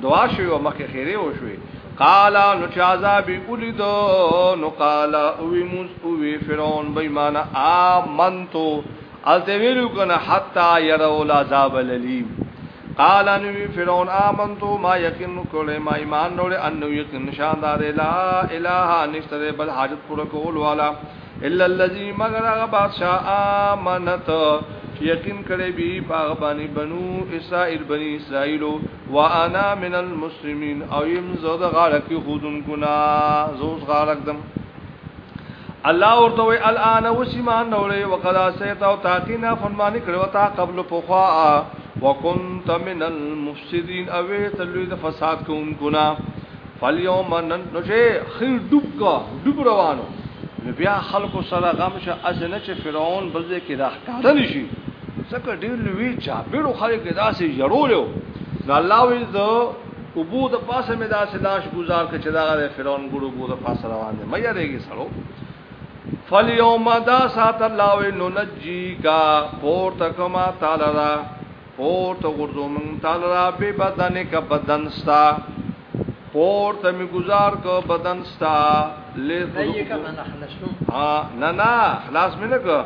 دعا شوی او مخه خیره و شوی قالا نو چا عذاب ولیدو نو قالا اوی موس اوی فرعون بېمانه آمنتو الته ویلو کنه حتا يروا العذاب الیم قال ان فرعون آمنتو ما یقین کوله ما ایمان نور ان یقین شاندار لا اله نشته بل حاجت پر کول والا الا الذي مگر بادشاہ آمنت یقین کړي به پاغ باندې بنو اسرائیل بنی اسرائیل و انا من المسلمین او يم زود غالک خودن کنا زوس غالک دم الله ورته وی الان وسمان نوړې وقلا سیت او تاقینا فرمانی کړو تا قبل پوخا وکنت من المفسدین او تلوی د فساد کوونکو نا فالیوم نن نشه خیر ډوب کا ډوب روانو بیا خلکو سره غم شه اسنه چې فرعون بل دې کې راخاره نشي څکه ډیر لوی چا بیرو خلک داسې جوړولو نو الله وی ذو ابو د پاسه مې داسې لاش گزار ک چې دا غره فرعون ګورو ابو د پاسه روان دي مې یریږي سړو فلیوم دا سات الله وی ننجی کا پور تکما تعالی را پور تو ګردو مون تعالی را به بدن ک بدن ستا پور تمی گزار کو بدن ستا لی ها نه نه خلاص مې نه کو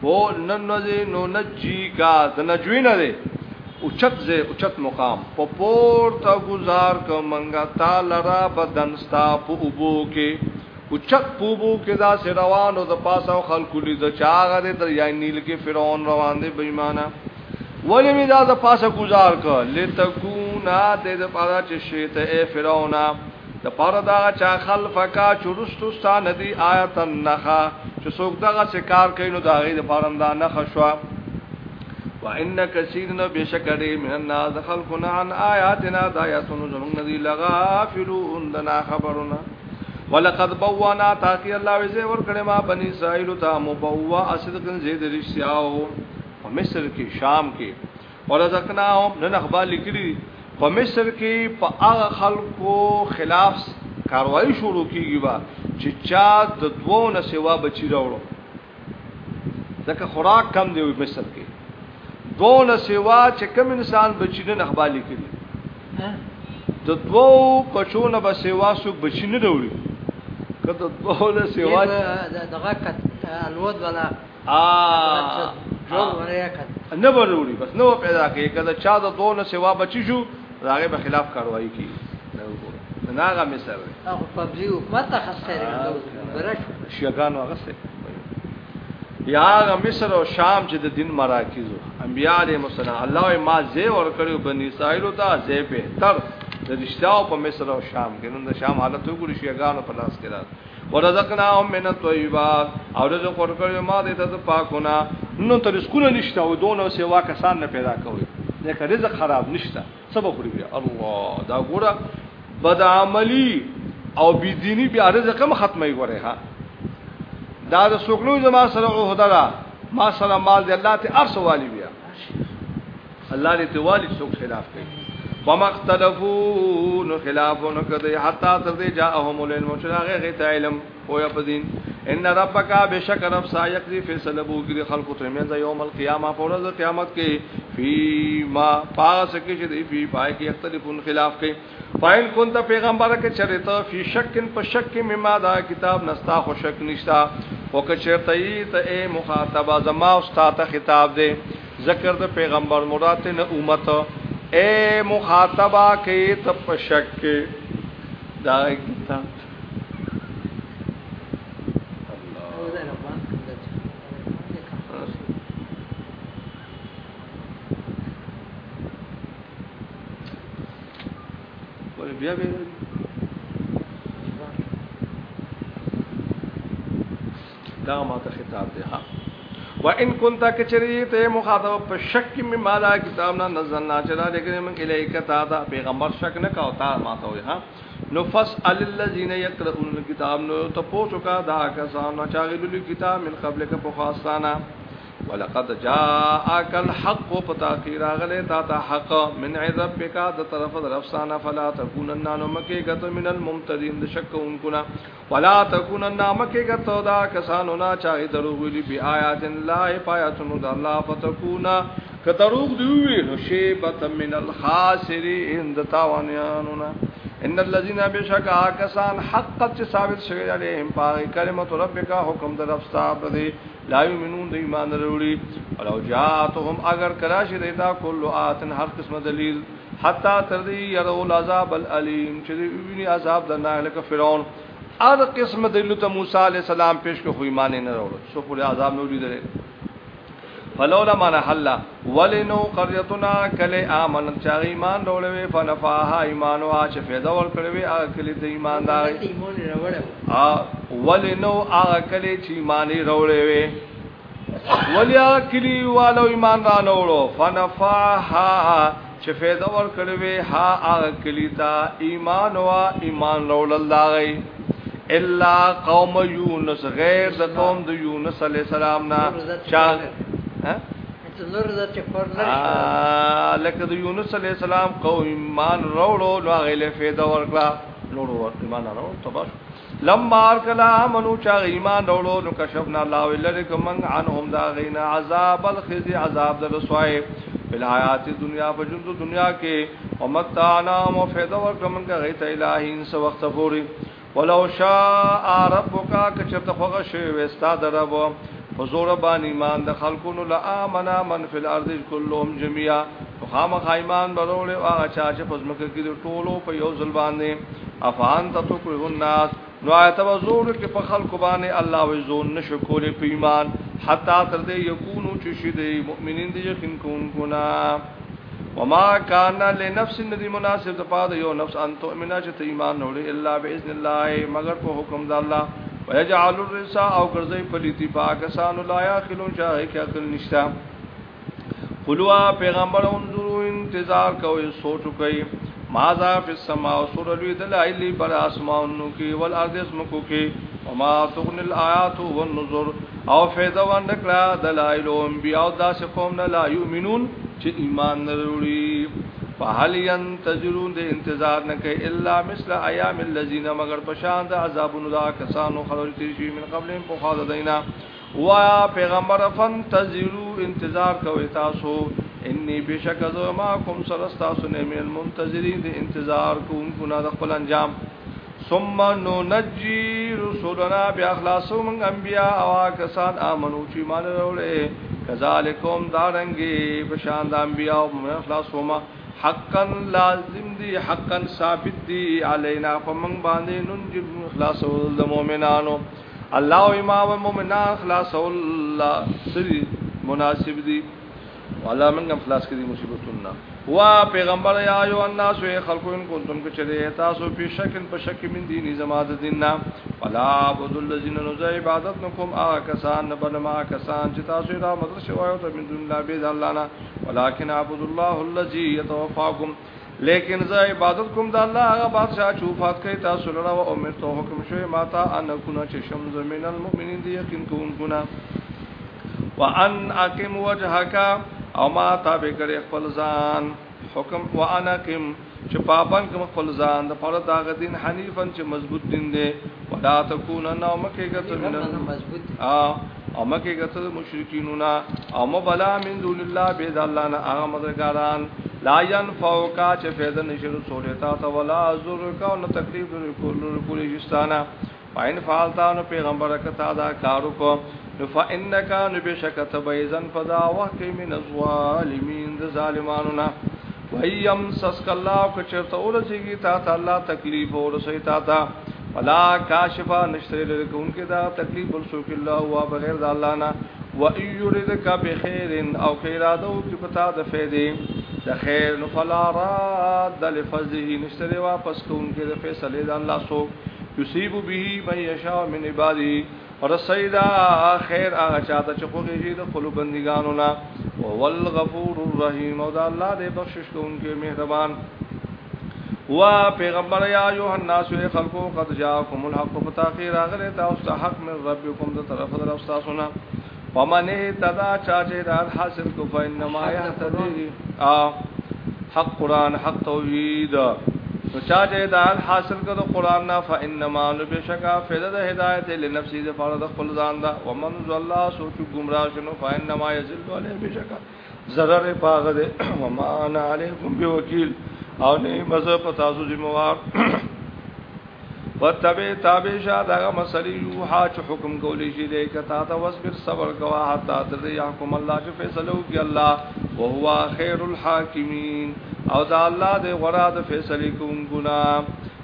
پو نن نزی نو نجی کا د نجوی نه دی اوچت زی اوچت مقام په پور تا گزار کو منګا تا لرا بدن ستا په اوبو کې اوچت پوبو کې دا سروانو د پاسو خلکو لید چاغه د دریای نیل کې فرعون روان دی بېمانه ولی می دا دا پاسه گزار که لتکونا دید پارا چه شیط اے فیرونا دا پارا دا چا خلفکا چو رستوستا ندی آیتا نخا چو سوک دا چه کار کئی نو دا غی دا پارا دا نخا شوا و ان کثیرن بشکری من الناس خلقنا عن آیاتنا دا یاسونو زمون ندی لغافلون دنا خبرنا ولقد بوانا تاکی اللہ ویزے ورکڑی ما بنی سائلو تا مبوا اصدقن زید رشتیاؤ په مصر کې شام کې ورزقناهم نن اخبار لیکلي په مصر کې په هغه خلکو خلاف کاروایی شروع کیږي با چې چا د دوو نه سیوا بچی راوړو ځکه خوراک کم دی په مصر کې دوو نه سیوا چې کم انسان بچی نه اخبار لیکلي د دوو بچو نه به سیوا سو بچی نه راوړي کله دوو نه سیوا دغه کت الود ولا ا ژوند ونه کړ نه وروړي بس نو پیدا کې کله چا د دوه سوا بچی شو راغه په خلاف کاروایی کی نه هغه مصر هغه پبجی حکومت ته خسته برش شیګانو هغه سه یا هغه مصر او شام چې د دین مراکز انبیاء مسلم الله ما زه ور کړو بنی اسرائیل ته زه به تر د رشتہ په مصر او شام کې نن د شام حالت وګورئ شیګانو په لاس کې راځي ورزقناهم من الطيبات او رزق ورکړو ما دې ته پاکونه نو تر سکونه نشته او دونه سیوا کسان نه پیدا کوي ځکه رزق خراب نشته سبب خوري بیا الله دا ګوره بد عملی او بيديني بیا رزق هم ختمي غوري ها دا د سکلو زما سره او هدرا ما سره مال دې الله ته ارسوالی بیا الله دې توالی څوک خلاف کوي فمختلفو نو خلافو نو کدی حتا تر دی جاءهم العلم چلا غیر ته علم او یا پدین ان ربک بشک رب سا یقضی فیصله بو کی خلق ته مې یوم القیامه فورز قیامت کې فی ما پاس کې چې دی فی پای کې اختلافون خلاف کې فاین کن ته پیغمبر کې چرته فی شکن په شک کې مما دا کتاب نستا خو شک نشتا او که چرته ای ته مخاطبه زما استاد خطاب دی ذکر د پیغمبر مراد نه امت اے مخاطبہ کې تپشک کې دا کتاب بیا بیا دا ماته خطاب دی ها و ان كنت کچری ته مخاطب په شک کې مې مالا کتاب نه نزلنا چې دا لیکل من الیک تا دا پیغمبر شک نه کاو تا ما ته وي ها نو فسال الذين يقرؤون الكتاب نو ته پوښتنه دا که ځان نه چاغلو کتاب من قبل کې په خاصانه ولقد جاءك الحق فتاخير اغله تا تا حق من عذابك ذ طرف رفسانا فلا تكونن نمكه من الممتدين شكون كنا ولا تكونن نمكه دا کسانو نا چاهي دروغ لي بيات لا ايات نو الله فتكونا کدروغ دی وی نو شی بت من الخاسرين د تاوانيانو ان الذين بشك اكسان حق چې ثابت شوی دی هم پاره کلمت ربک حکم در افساب دی لا یمنون د ایمان وروړي او جاتهم اگر کلاش دیتا کل اتن هر قسم دلیل حتا تر دی يرو العذاب الالم چې ویني عذاب د ناله فرعون ار قسم دلیل ته موسی علی السلام پیش کو خو ایمان نه وروړي سو په عذاب نه ولیدل فلولا ما نحلا ولنو قريتنا کله امن چا ایمان ډولوي فنفاها ایمان وا چې فایده ور کړوي هغه کلی د ایمان دا ایمان وروړو ا ولنو هغه کلی چې ایمان وروړوي ولیا کلی والو ایمان را نوړو فنفاها چې فایده ور کړوي ها هغه کلی تا ایمان وا ایمان وروړل دا الا قوم یونس غیر د قوم د یونس علی السلام نه چا ها تنور د چکور لري لکه د یونس علی السلام قوم ایمان وروړو نو غیله فایده ورکړه نور ورته ایمان راو تباش لما ارکلا منو چا ایمان وروړو نو کشفنا الله ولکم من عنهم دا غینا عذاب الخزي عذاب د رسوای په حیات دنیا په ژوند دنیا کې او متانا مو فایده ورکړه من کا غیته الہی انس وخت پوری ولو شاء ربک کچته خوښ شوی وستا دربو حضور باندې ایمان د خلقونو لا امنا من فی الارض كلهم جميعا خام خایمان برول او اچا چې پزمکه کې د ټولو په یو ځل باندې افان تتکره الناس نو ایت حضور کې په خلق باندې الله وې زون نشکول په ایمان حتا تر دې یکونو چې شې د مؤمنین دې یقین کون کنا وما کان لنفس ندی مناسب د پاد یو نفس ان تؤمنا چې ایمان نوړي الا باذن الله مگر په حکم د الله ويجعل الرسا او ګرځي پليتي پاکستان لا ياخلون شاه کې عقل نشتا قلوا پیغمبر انظرو انتظار کوي سوچ کوي ماذا فی السماء سور لوی دلائل بر اسمانو کې ول ارض اسمکو کې وما تغن الآیات والنظر او فیدا وندکلا دلائل انبیاء داس قوم نه لا یؤمنون چې ایمان نه وروړي فهل ينتظرون د انتظار نه کوي الا مثل ايام الذين مگر پشان د عذابونو دا کسانو خلل تیر شي من قبل په خاص دینا و پیغمبر فن تزرو انتظار کوي تاسو انی بشک ذو ما کوم سره تاسو نه من منتظرین د انتظار کوونکو نه د خپل انجام ثم نو نجی رسولنا بیا خلاصو من انبیاء او کسان امنو چې مان وروړي کذالکم دارنګي بشان د انبیاء او من خلاصو ما حقا لازم دی حقا ثابت دی علینا فمن باندې ننجب اخلاص د مؤمنانو الله امام المؤمنان اخلاص الله سری مناسب دی والله منګم خلاص کړي مصیبتونه وا پیغمبر یا ایو الناس خلقو ان کو تم کو چلے تاسو په شکل په شک من دین زماد دیننا فلا عبد الذين نز عبادت نکم ا کسان بنما کسان چې تاسو را مدر شوایو ته من دون الله به الله نه ولکن عبد الله الذي يتوفاكم لیکن زه عبادت کوم د الله هغه بادشاہ چوفات کوي تاسو لره او امر ته حکم شوی ماته ان کنا چې شم زمین المؤمنین دی یقین کوم کنا وان اقم وجهک او ما تابع کړي خپل ځان حکم وانا کم چې پابن کوم خپل ځان د پاره داغ دین حنیفن چې مضبوط دین دی ودا تکون نو مکه ګته من مضبوط او مکه ګته مشرکینو نا او مبلا من دون الله بيد الله نه هغه مدرګاران لا ينفوکا چې فیض نشر سولتا تا ولا زر کا نو تکلیف لري کول لري کول فاین فالتا نو پیغمبر کتا دا کارو کو نو فانک نو بشکت بیزن فدا وحق من الظالمین د ظالمانو نا ویم سسک الله کو چرته ورسیږي تا ته الله تکلیف ورسی تا ته ولا کاشفا نشتری لکون کې دا تکلیف بل سوک الله هو بغیر د الله نه و ایردک بخیر او خیرادو کې پتا د فیدې د خیر نو فلا راد لفظه نشتری واپس کون کې د فیصله د الله سوک یصيب به من یشاء من عبادی ورسیدا خیر هغه چاته چې خوږی شي د قلوب بندگانو نه او والغفور الرحیم او دا الله دې بخشش کوونکی مهربان وا پیغمبر یا ایوه الناس خلقو قد جاءکم الحق فتاخير اغره تاسو ته حق من ربکم د طرف در تاسو نه ومنه تدا چاچه دار حاصل کو فینما یهتدی حق قران حق توحید تو چا چې هدایت حاصل کړو قران نه فانما نو بشکا فیض د هدایت له نفسي د فرض د خپل ځان دا ومن ذل سوچ گمراه شنو فانما یذل علی بشکا zarar پاغ دې <clears throat> وما انا علیکم بوکیل او نه مزه په تاسو ذمہوار <clears throat> وتبع تابع شاد هغه مسلې یو حاج حکم کولی شي دې کتا ته وسبر صبر کوا حتا تر یحکم الله چې فیصلو کې الله وهو خیر الحاکمین او دا الله دې غرا د فیصله کوم ګنا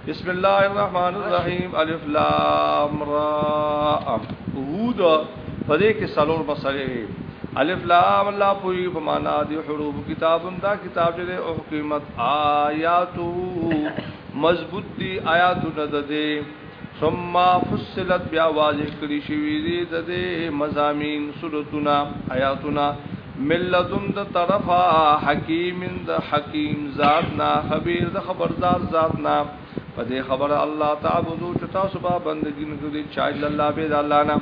بسم الله الرحمن الرحیم الف لام را هود پدې کې سلور مسلې الف لام الله پوری په معنا دی حروف کتابم دا کتاب دې او حکمت آیاتو مضبوط دی آیاتو نددې ثم فصلت بیا واضح کړی شوې دې د مزامین سورتنا آیاتنا ملذن د طرفا حکیم د حکیم ذاتنا خبیر د خبردار ذاتنا په دې خبر الله تعبدو چې تاسو به بندګی نه کوي چا الا الله به الله نه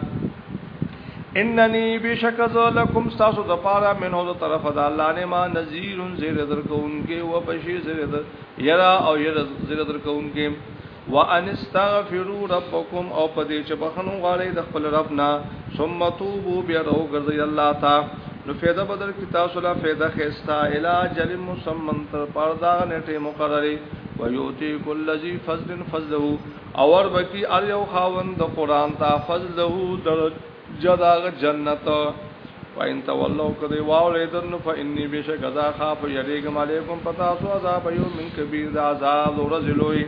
اننی بشک ذلکم تاسو د پاره منو د طرف د الله نه ما نذیر زیر در کوونکې او بشیر زیر در یرا او یرا زیر در کوونکې وان استغفروا ربکم او په دې چې بخنو غالي د خپل رب نه ثم توبو بیا راو ګرځي الله تعالی نو فیدا بدر کی تاسو لا فیدا خستا علاج جل مسمن تر پردا نټه مقرری و یوتی کل ذی فضل فضله اور بکی ال یو خاون د قران تا فضله درجه دا جنت و ان تولوا کدی واو لیدن فانی بشک ذا خاف یریګم علیکم پتا سو عذاب یوم کبیر عذاب ورزلوی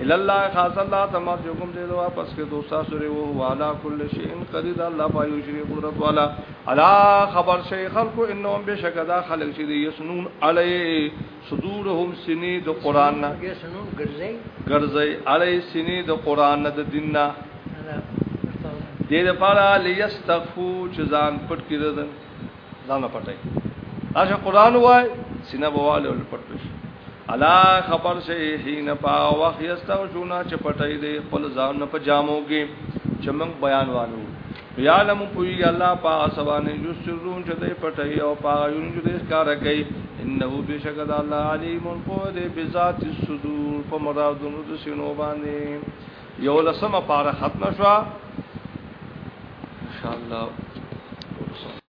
الا الله خاص الله تما حکم دے دو واپس کے دوستا سوري وہ والا کل شیء قدید الله پایو شری قدرت والا الا خبر شی خلق انهم بشکدا خلق شی یسنون علی صدورهم سنی د قران نا یسنون گرزئی گرزئی علی سنی د قران نا د دین نا دې د پاره لیستغفو چې ځان پټ کړی دن ځان پټای اشه قران وای سینه بواله ول پټ شي الا خبر شي حين پا وخت یستغشونا چې پټي دي خپل ځان نه په جامو کې چې موږ بیان وانو یا لم پوي الله پا سبانه جو سرون چې دې پټي او پا یون چې دې کار کوي انه بشکد الله علیم قود بذات الصدور په مرادونو د سينو باندې یو لسمه پاره ختم شو ان شاء الله